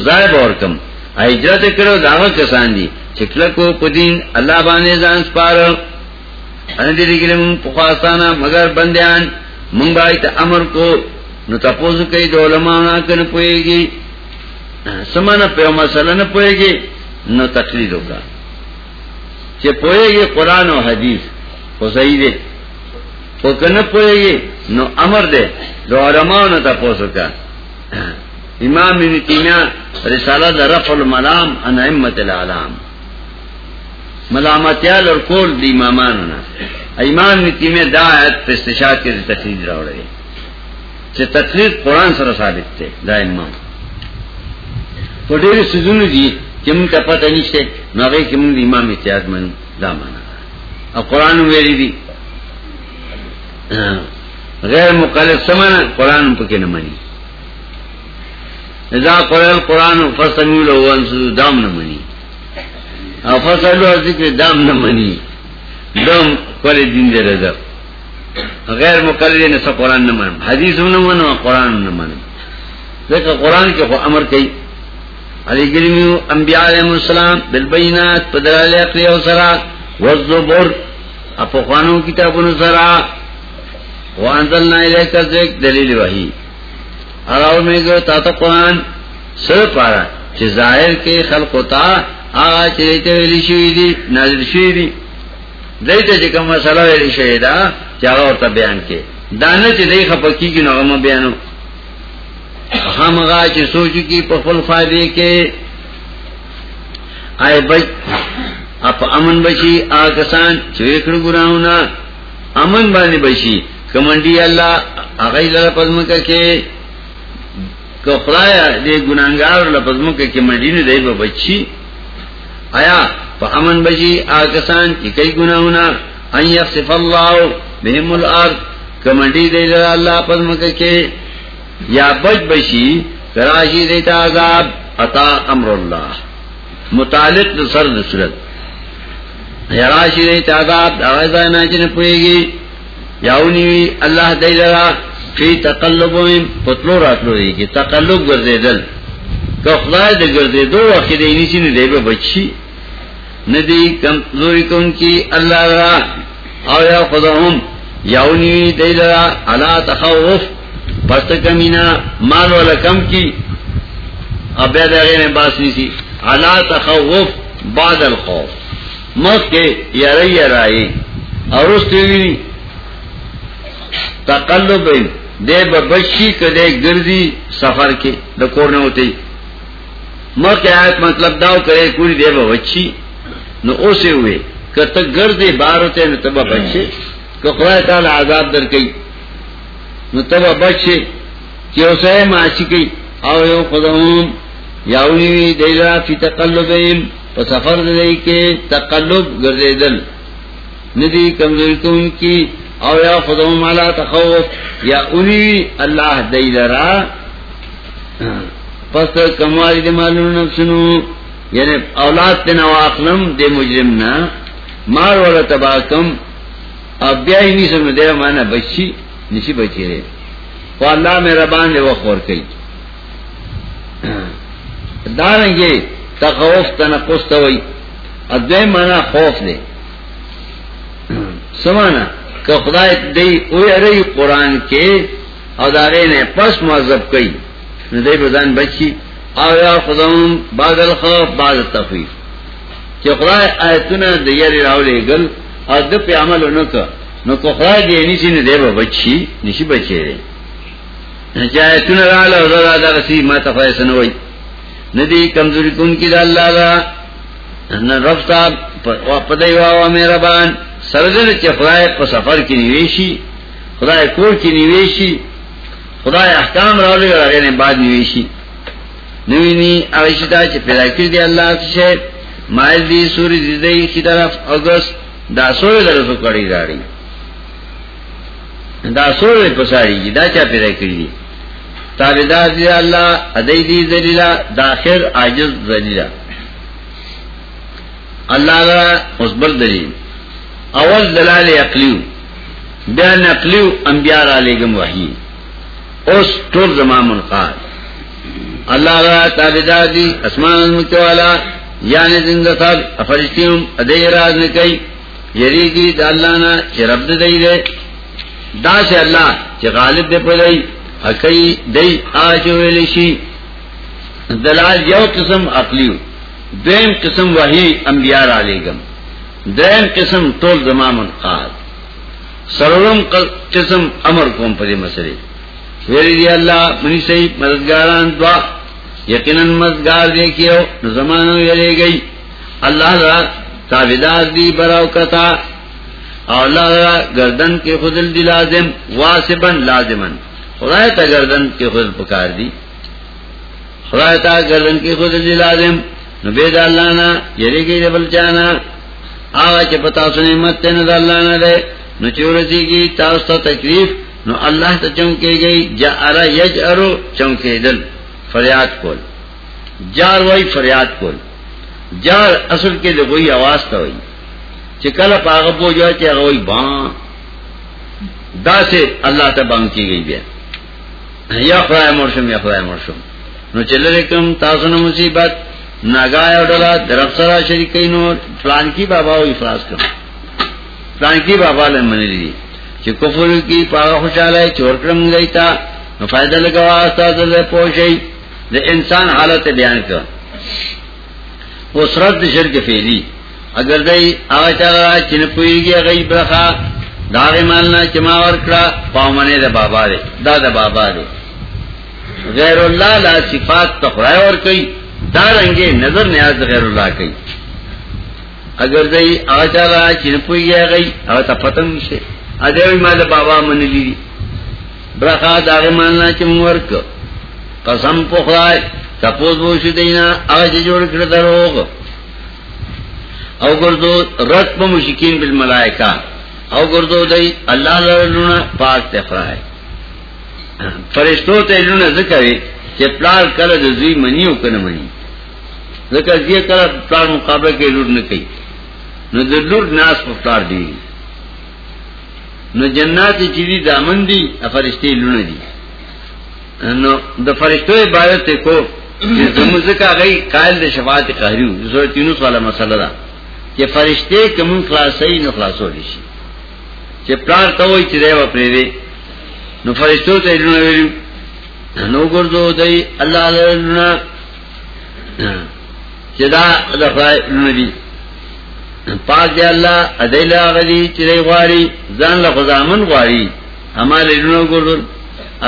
اور کم۔ هجرت کړو دا کسان دي چې کله کو په دین الله باندې ځان سپارو ان دې مگر بندیان مونږ باید امر کو نو تاسو کوي د علماء نه کنه پويږي سمانه په مسله نه پويږي نو تقلید وکړه چې پويږي قران او حديث خو صحیح دي او کنه پويږي نو امر دې د علماء نه تاسو کا. امام ابن تیمیہ رسالہ در رفع الملام ان ائمه الاعلام. ملامتیال اور کول دی امامان ہونا ایمان نیتی میں دا آیت پر استشاد کے تقریر راوڑے. چې تقریر قران سره ثابت دی دا امام. په ډېر سيزونو دي چې موږ ته پته نشته نو هغه کې موږ امام احتیاط من دا معنا او قران ویلي دي غیر مقلد سمانا، قرآن پکې نه مني اذا قرأ القرآن فاستمعوا له وانصتوا دام نه مني. او فصلوا ذکر، دام نه مني. دم کول دین دې رضا. غیر مقلد نه څه قرآن نه منم. حدیث نه منم، قرآن نه منم. ځکه قرآن کې خو امر کوي علی ګریمیو انبیاء علیهم السلام بالبينات پدراله عقلی او سرا، والزبر، اپو خوانو کتابونو سرا. وانزلنا الیک ذکر دلیل وحی اراو میگو تا تا قرآن سر پارا چه ظاہر کے خلق تا آغا چه دیتا ویلی شوی دی، نازل شوی دی۔ دیتا چه کم مسئلہ ویلی شوی دا چه آغا ورطا بیان کے۔ دانا چه دی خپکی کی نغم بیانو۔ خام آغا چه سوچو کی پخفل فائدے کے آئے بچ، اپ امن بشي آکسان چې وکړو ګراونا امن باندې بشي کمنډي الله هغه له پزمکه کې کو خدای دې ګناګار له پزمکه کې مدینه آیا امن بشي آکسان چې کوي ګناونه ان يخسف الله بهم الارض. کمنډي دی له الله پزمکه کې، یا بچ بشي کراشي دیتا عذاب، عطا امر الله. متعلق د سر د صورت. یراشی دی تعداد اغیزای ناچن پوئیگی یاونیوی اللہ دی لرا فی تقلبویم پتلو راتلو دی کی تقلب گرده دل که خدای دی دو وقت دی نیسی ندی با بچی. ندی کمزوری کن کی اللہ لرا او یا خداهم یاونیوی دی لرا علا تخوف. پست کمینا مال والا کم کی. اب بیا دا غیر باس نیسی. علا تخوف بعد الخوف. مخ کے یاری یرائی. اور اس تیوی تقلب دے ببشی کدے گردی سفر کے دکور نے ہوتے مخ کے آیت مطلب داو کرے کوری دے بچی. نو اسے ہوئے کہ تک گردے بار ہوتے نو تبا بچے کہ خدا تعالی عذاب در کئی. نو تبا بچے کہ اسے معاشی کئی. او یو خداون یاونی دیلا فی تقلبیم. په سفر دی کې تقلب ګرځیدل ندی کمزوری کون کی او یا خدوم مالا تخوف. یا اولی الله دیلرا پس کموالی دی مالون نفسنو. یعنی اولاد تینا واقلم دی مجرم نا. مار والا تباکم. اب بیائی نیسم دی مانا بچی، نشی بچی رہے خو اللہ میرا بان دی وقت ورکی دارنگی تخوف تنقص توئی. ادوی مانا خوف دے. سمانا. کہ خدا دی اوی اری قرآن کے او داغے نے پس معذب کئی۔ ندی بزان بچی۔ او یا خداون بعد الخوف، بعد کہ خدا آیتنا دیاری راولے گل او دو پی عمل نکا۔ نو کو خدا دی نیسی ندی با بچی نشی بچے رے چاہے آیتنا راولے او دا دا غسی ما تفایسنوئی ندی کمزوری کن کی دا اللہ دا۔ نہ رفتا پدائی واوا میربان سردن چه خدای په سفر کې نیویشي خدای کور کې نیویشي خدای احکام راولي هغه نه بعد نیویشي نویني هغه شتا پیدا کړی دی الله څخه مایل دی سوري دې کی طرف اگست، دا سوري درسو کړی راړي دا سوري پساري دا چا پیدا کړی دی تابدار دی اللہ ادائی دی ذلیلہ داخر عاجز ذلیلہ. اللہ را مصبر دلیل اول دلال اقلیو بیا نقلیو انبیاء را لگم وحی. اس طول زمان منقاد. اللہ را تابدار دی اسمان المکت والا یعنی زندہ تھا افرشتیم ادائی راز نکئی یریگی دا اللہ نا چی رب دائی دے دا سے اللہ چی غالب دے پدائی اکی دی آج ویلشی دلال یو قسم عقلیو، دویم قسم وحی انبیاء را لگم درین قسم طول زمان منقاد. سرورم قسم امر کوم پدی مسئلے. ویلی دی اللہ، منی صحیح، مددگاران دعا. یقیناً مددگار دیکھیو زمانو یلے گئی. اللہ را تابدار دی، براو کتا. اور اللہ را گردن کے خدل دی لازم واسبن لازمن خدا تا گردن کی خود پکار دی. خدا تا گردن کی خود دی لازم. نو بید اللہ نا، یری گئی دبل چانا آگا چھ پتا نعمت تے ند اللہ نہ دے نو چورسی گی تاستا تکلیف، نو اللہ تا چونکے گئی، جا ارا یج ارو چونکے دل، فریاد کول۔ جار وائی فریاد کول۔ جار اصل کے دے کوئی آواز تا ہوئی۔ چھ کل پاگا پو جا چھ اگا ہوئی بان۔ دا سے اللہ تا بان کی گئی بیا۔ یا خرائے مرشم، یا خرائے مرشم۔ نو چلے رکم تاسو نمصیبت مصیبت ناګای درف سره شریکای نو، فلان کی بابا او افراز کړ فلان کی بابا له منلی چې کفر کی پاغه خوشاله چور کړم دیتا نو فائدہ لگوا تاسو له پوښی انسان حالت بیان کړ وہ سرد شرک فیلی۔ اگر دای هغه چا چې نه پويږي هغه برخه داغه مالنا چما ورکړه پاومنه د بابا دی دا د بابا دی غیر الله لا صفات تخرای ور کوي دا نظر نیاز غیر الله کوي اگر دای هغه چا چې نه پويږي هغه هغه ته پتن نشي ا دې ما د بابا منلی برخه داغه مالنا چما ورکړه قسم په خدای تپوس بو شو دینا هغه چې جوړ کړ دروغ او ګردو رد په مشکین بالملائکه او ګردو دی الله لرونه پاک ته فرای فرشتو ته لونه ذکر چې پلار کله د زوی منیو کنه منی۔ ذکر دې کله پلار مقابله کې لور نه کوي نو د ناس په دی۔ نو جنات چې دي دامن دي فرشتي لونه دي نو د فرشتو عبادت کو زموږه غي قائل د شفاعت قهري سورۃ یونس والا مسله ده چې فرشته کوم خلاصي نو خلاصو دي شي چې پلار ته وایي چې دی و نو فرشتو ته نو ویلو۔ نو ګورځو دی الله له چې دا پاک دی الله ادیلا غدي چې دی غواړي ځان له خدامن غواړي اماله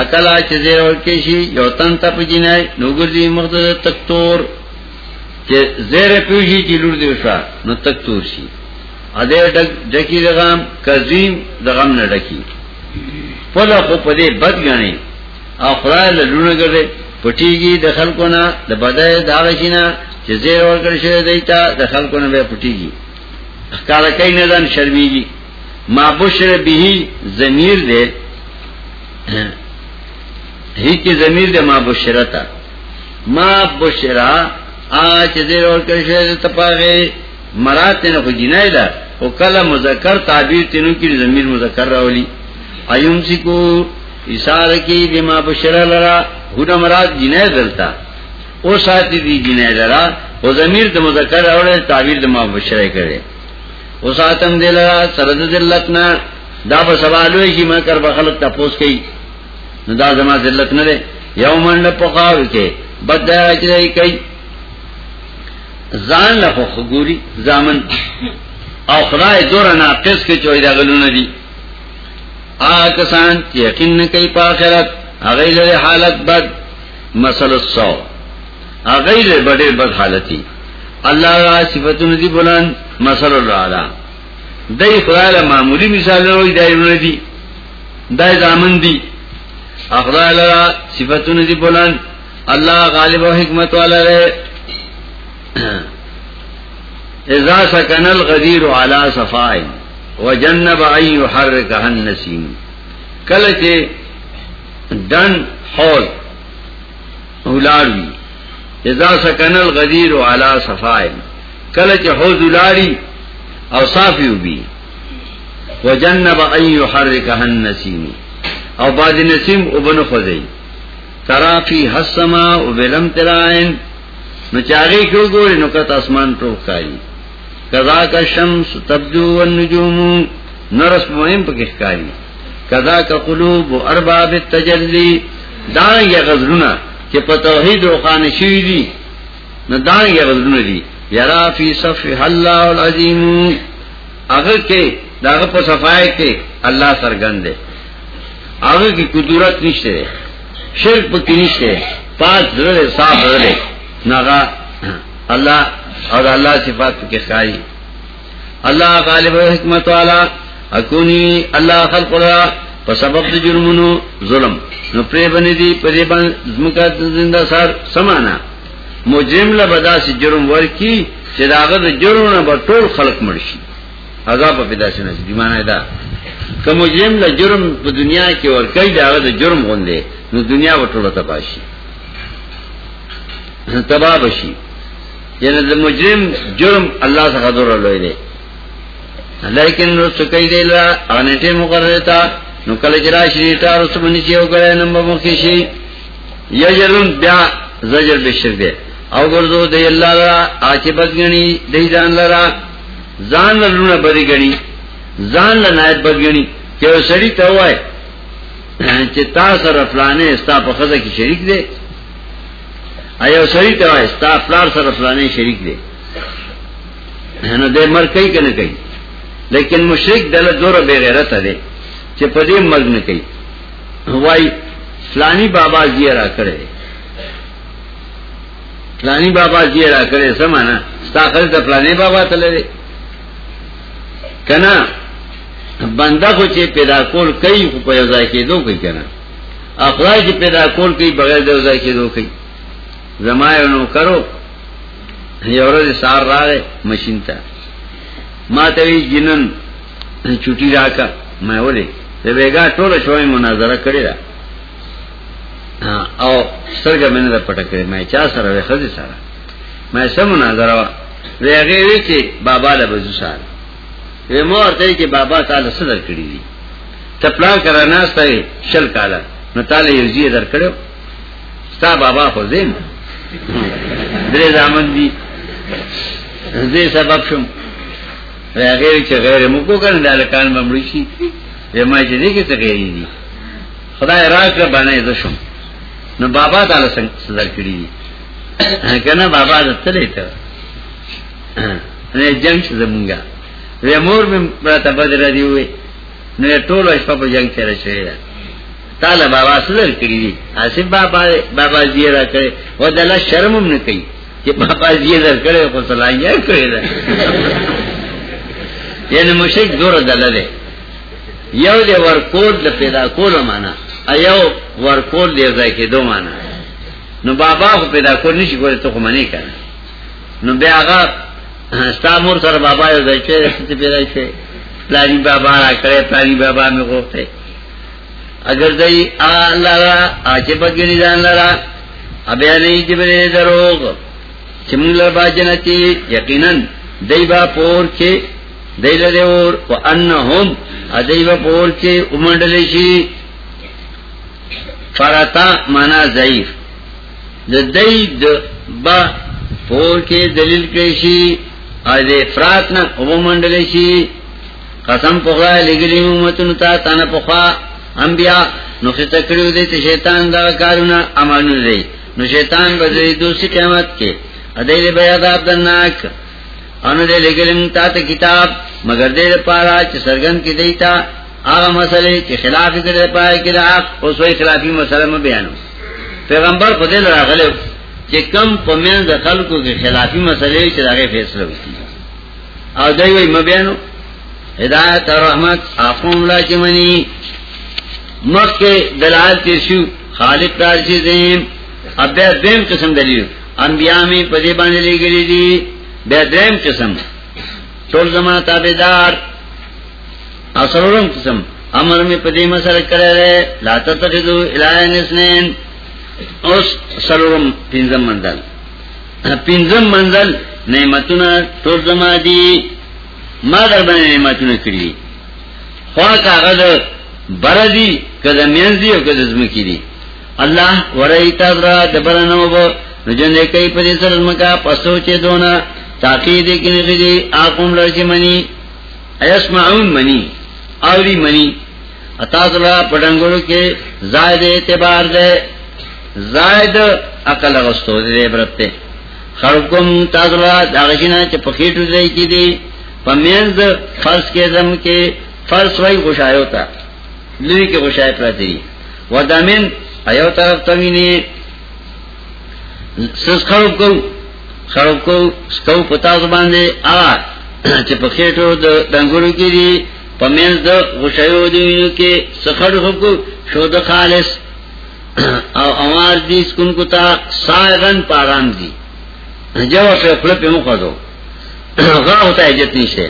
اکلا چې زیر ورکی شي یو تن تپ جنای نو ګرځي مقدس تکتور. چې زیر پیوشي چې لور دی وشا نو تکتور شي ا دې ډک ډکی دغم کظیم دغم نه ډکی خو په بد غني او خدای له لونه ګرځي پټیږي د داغشینا چې زیر ورکړ شي دیتا د خلکو نه به پټیږي ښکارا کین نه ځان شرمېږي ما بشر به ضمیر دې ہی کی زمیر دے ما بشرتا. ما بشرا، آج دیر اور کرشوی تپاگے مرات تینا خو جنائی دا او کلا مذکر تعبیر تینو کی زمیر مذکر راولی. ایوم سکو اشار کی دی ما بشرا لرا ہونا مرات جنائی دلتا. او ساتی دی جنائی لرا او زمیر دا مذکر راولی تعبیر دا ما بشرا کرے۔ او ساتم دی لرا، سرد دلتنا دا به سوالوي چې ما کر به خلک تاسو کوي نو دا زما ذلت نه ده یو منډه پخاو کې بد راځي کوي ځان له خګوري ځامن او خدای دور ناقص کې چوي دا غلونه دي آ کسان چې یقین نه کوي آخرت هغه له حالت بد، مسل سو هغه له بډې بد حالتي الله را صفاتونه دي بلند مسل الله دای خدای له معمولی مثال وروي دایونه دي دای ځامن دي اخدای لرا صفاتونه دي بلند. الله غالب او حکمت والا دی اذا سكن الغدير على صفاء وجنب ان يحركها النسيم کله چې دن حول اولادي اذا سكن الغدير على صفاء کله چې حوض اولادي او صافي وبي وجنب ان يحركها النسيم او بعد نسیم وبن خوځي ترا فی حسما وبلم تراین. نو چاغي کو ګوري نو کته اسمان ټوکایي کذا کا شمس تبدو والنجوم. نرس مهم پکې ښکاری. کذا کا قلوب ارباب التجلی. دا یې غزرونه چې په توحید روخانه شي دي نو دا یې غزرونه دي یرا فی صف الله العظیم. اگر هغه کې داغه په صفای کې الله سرګند دی هغه کې قدرت نشته شرک پکې نشته پاک زړه صاف زړه ناغا الله او الله صفات کې ښکاری الله غالب حکمت والا اكوني الله خلق را په سبب د جرمونو، ظلم. نو پرې باندې دي پرې باندې زمکا زنده سار سمانا. مجرم له بداسي جرم ورکی چې داغه د جرمونو به ټول خلق مرشي عذاب په داسې نه دي معنی دا. که مجرم له جرم په دنیا کې ورکی داغه د جرم غوندې نو دنیا به ټوله تباشي تباہ بشي یعنی د مجرم جرم الله څخه دور لوي دی لیکن نو سکئی دی لا انټه مقرره تا نو کله چې راشي تا رسو باندې چې وګړي نمبر مخکې شي یجرون بیا زجر بشر دی. او ګرځو دی الله را عاقبت غني دی ځان لرا. ځان لرونه بری غني ځان له نایت بدګني چې سړی ته وای چې تا سره فلانه ستا په خزه کې شریک دی. ایو سړی ته وای ستا فلار سره فلانه شریک دی. نو دې مر کوي کنه کوي؟ لیکن مشرک دل دور بے غیرت ہے چې په دې مرګ نه فلانی بابا زیرا کړي فلانی بابا زیرا کړي سمانا استاخر ته فلانی بابا تللی کنا بنده خو چې پیدا کول کوي خو په یو ځای کې دوه کوي اخلاق چې پیدا کول کوي بغیر د ځای کې دوه کوي زمایو کرو، یو ورځ سار راغې ماشین ته۔ ما ته وی، جنن چټي راکا۔ مې ولې ته وېګا ټول شوې مناظره کړې ده. او سترګې مې نه پټه کړې، مې چا سره وې؟ خدي سره. مې سم مناظره وا وېګې وی چې بابا له بزو سره. وې مور ته چې بابا تعالی صدر کړی دي؟ ته پلان کرا ناسته شل کاله. نو تعالی یو زی در کړو ستا بابا خو زین درې ځامن دي. دې سبب شوم. غیر چې غیر مو کو کنه د لکان بمړي شي. یما چې دې کې څه غیر دي خدای راکړه باندې زشم۔ نو بابا تعالی څنګه صدر کړی دي کنه بابا دتلې ته نه جنگ زمونږه وی مور مې پراته بدر دی وې نو ټول شپه په جنگ سره شوی دا۔ تعالی بابا صدر کړی دي اسې بابا بابا زیرا کړي و دلا شرم هم نه کوي چې بابا زیرا کړي خو صلاحیت کړی دا۔ یعنی مشرک دور دله یو دی ورکول د پیدا کول معنا ایو ورکول دی ځای کې دوه معنا نو بابا خو پیدا کول نشي کولای ته خو منی کنه نو بیا هغه ستامور سره بابا یو ځای کې پیدا شي پلانی بابا را کړې پلانی بابا مې غوښته اگر دای الله را اچ بګنی ځان لرا۔ ابیا نه جبره دروغ۔ چې موږ له باجنتی یقینا دایبا پور کې دیل دیور و انهم ادیو پور چه امندلشی فرطا مانا ضعیف۔ د د با پور کې دلیل کړي ا دې افراط نه ومنډلشي قسم په خدای لګلی امتونو ته تانه په خوا انبیا نو څه تکړیو دي چې شیطان دا کارونه امانو دی نو شیطان به دوسری قیامت کې ا دې بیا عذاب درناک ان دې لګلم تا ته کتاب، مگر دې لپاره چې سرګن کې دیتا هغه مسلې چې خلاف کړي پای کې راځ او سوې خلافي مسله م بیانو۔ پیغمبر په دې راغلو چې کم پمن د خلکو کې خلافي مسلې چې هغه فیصله وکړي او دوی وي م بیانو هدایت او رحمت اقوم لا چې مني مکه دلال تیر خالق تارشی دیم۔ اب بیا دیم قسم دلیل۔ انبیاء می پدی باندې لګری دي بیا دیم قسم. ټول زما تابعدار اصلورم قسم. امر می پدی مسل کړه لا تتخذو الہین اسنین اوس سلورم پینځم منزل. پینځم منزل، نعمتونه ټول زما دي. ما در باندې نعمتونه کړی خوا کاغذ بردی کده مینزی او کده زمکی دی اللہ ورئی تازرا دبرنو بو نجنده کئی پدی سرزمکا پسو چه دونا تاقید کنی خیدی آقوم لرچی منی ایس ایسمعون منی، آوری منی۔ اتازرا پڑنگلو کے زائد اعتبار دے، زائد اقل غستو دے برتے۔ خلقم تازرا داغشنا چه پخیٹو دے کی دی پمینز فرس کے زم کے فرس وی خوشایو تا، لوی کې غشای پراتی و دامن ایو طرف تمینی، سس خراب کو سکو پتا زبان دے آغا چې په خېټو د دنګورو کې دي پمینز دا غشیو دیوینو کے سخڑ حکو شود خالص. او امار دیس کن کو تا سائغن پارام دی جو پہ خلپ مخدو غا ہوتا ہے جتنی سے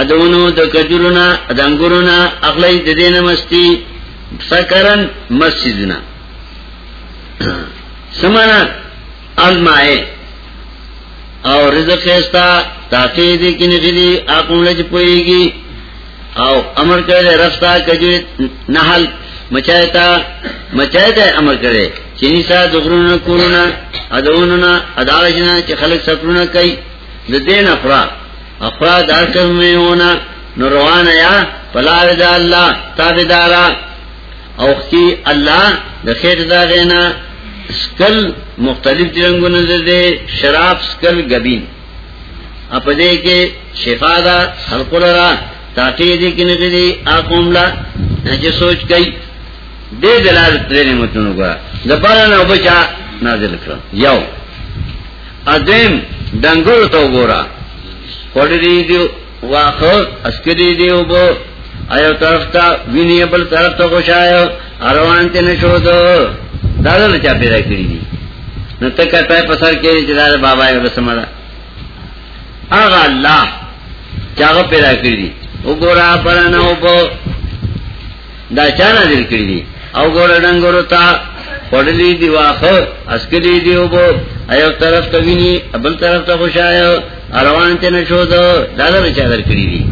ادونو د کجرونا د انګورونا اخلي د دینه مستی سکرن مسجدنا سمانا المائے او رزق خیستا تاقی دی کنی خیدی آقون لچ پوئی گی او امر کرے، رفتا کجوی نحل مچایتا مچایتا امر کرے۔ چینی سا دغرونا کورونا ادونونا ادالشنا چه خلق سفرونا کئی۔ د دین افراد افراد ارکم میں ہونا نروان یا پلاو دا اللہ، تابدارا۔ اوخی اللہ، دا دا غینا سکل مختلف جرنگو نظر دے، شراب سکل گبین۔ اپا دے کے شفا دا خلقو لرا تاقی دے کی نظر دے آقوم لا نچے سوچ کئی۔ دے دلالت دے نعمتونو گا۔ دپارا نو بچا نازل کرم یو ادم ڈنگور تو گورا۔ پڑی دی واخر اسکری دی وبو ایو طرف تا ویني بل طرف ته خوشایو اروان ته نشو دو۔ دادا نے چا پیدا کړی دي نو ته کته پسر کې چې دا بابا یې رسمه هغه الله چاغه پیدا کړی دي وګورا پرانه وبو دا چا نه دل کړی دي او ګور ډنګورو تا پړلی دی واخر اسکری دی وبو ایو طرف ته ویني بل طرف ته خوشایو روان ته نشو دو دا دا چا در کړی دي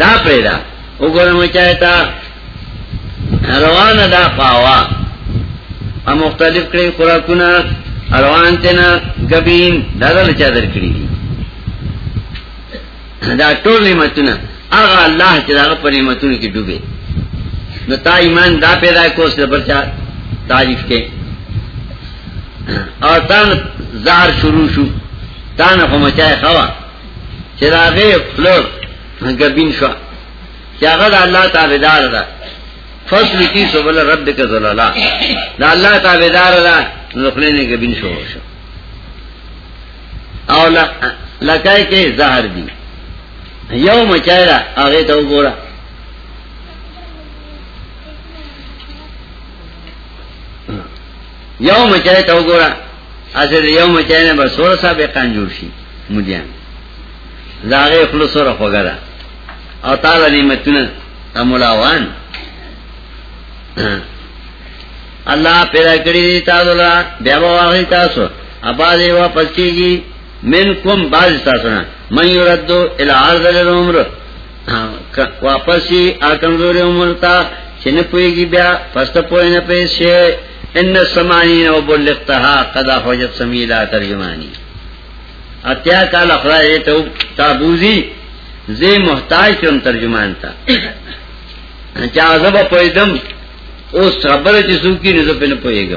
دا پیدا. او گورا وګورم چاہتا روان دا پاوا. ا مختلف کړي خوراکونه روان ته نه غبین دا دا چا دا ټول نعمتونه. هغه الله چې دا په نعمتونو کې ډوبه نو تا ایمان دا پیدا کو سره برچا تعریف کې اور تان زار شروع شو. تانا خو مچای خوا چراغی خلق گربین شوا چاگه اللہ تابدار دا فصل کی سبل رب کا ظلالا دا اللہ تابدار دا نخلین گربین شو شو. او لکای کے زہر دی. یو مچای دا آغی تا گورا. یو مچای تا گورا. اصل یو مچای نه بس سور صاحب قان جوړ شي مودیان زاغه خلص سره خوګرا او تعالی نعمتونه امولاوان. ہاں۔ الله پیدا کړی تاسو لا، بیا واغی تاسو۔ ابا دی واپس کیږي من کوم باز تاسو نه من يردو الى عرض العمر ہاں، واپس شي اکمزور عمر تا چنه پويږي بیا پست پوي نه پېښه ان سمانین و بلغتها قدا حجت سمیلا ترجمانی۔ اتیا کال اخراج تو تابوزی، زی محتاج چون ترجمان تا۔ چا عذب پویدم اس خبر چسو کی نظر پہ نہ پوئے گا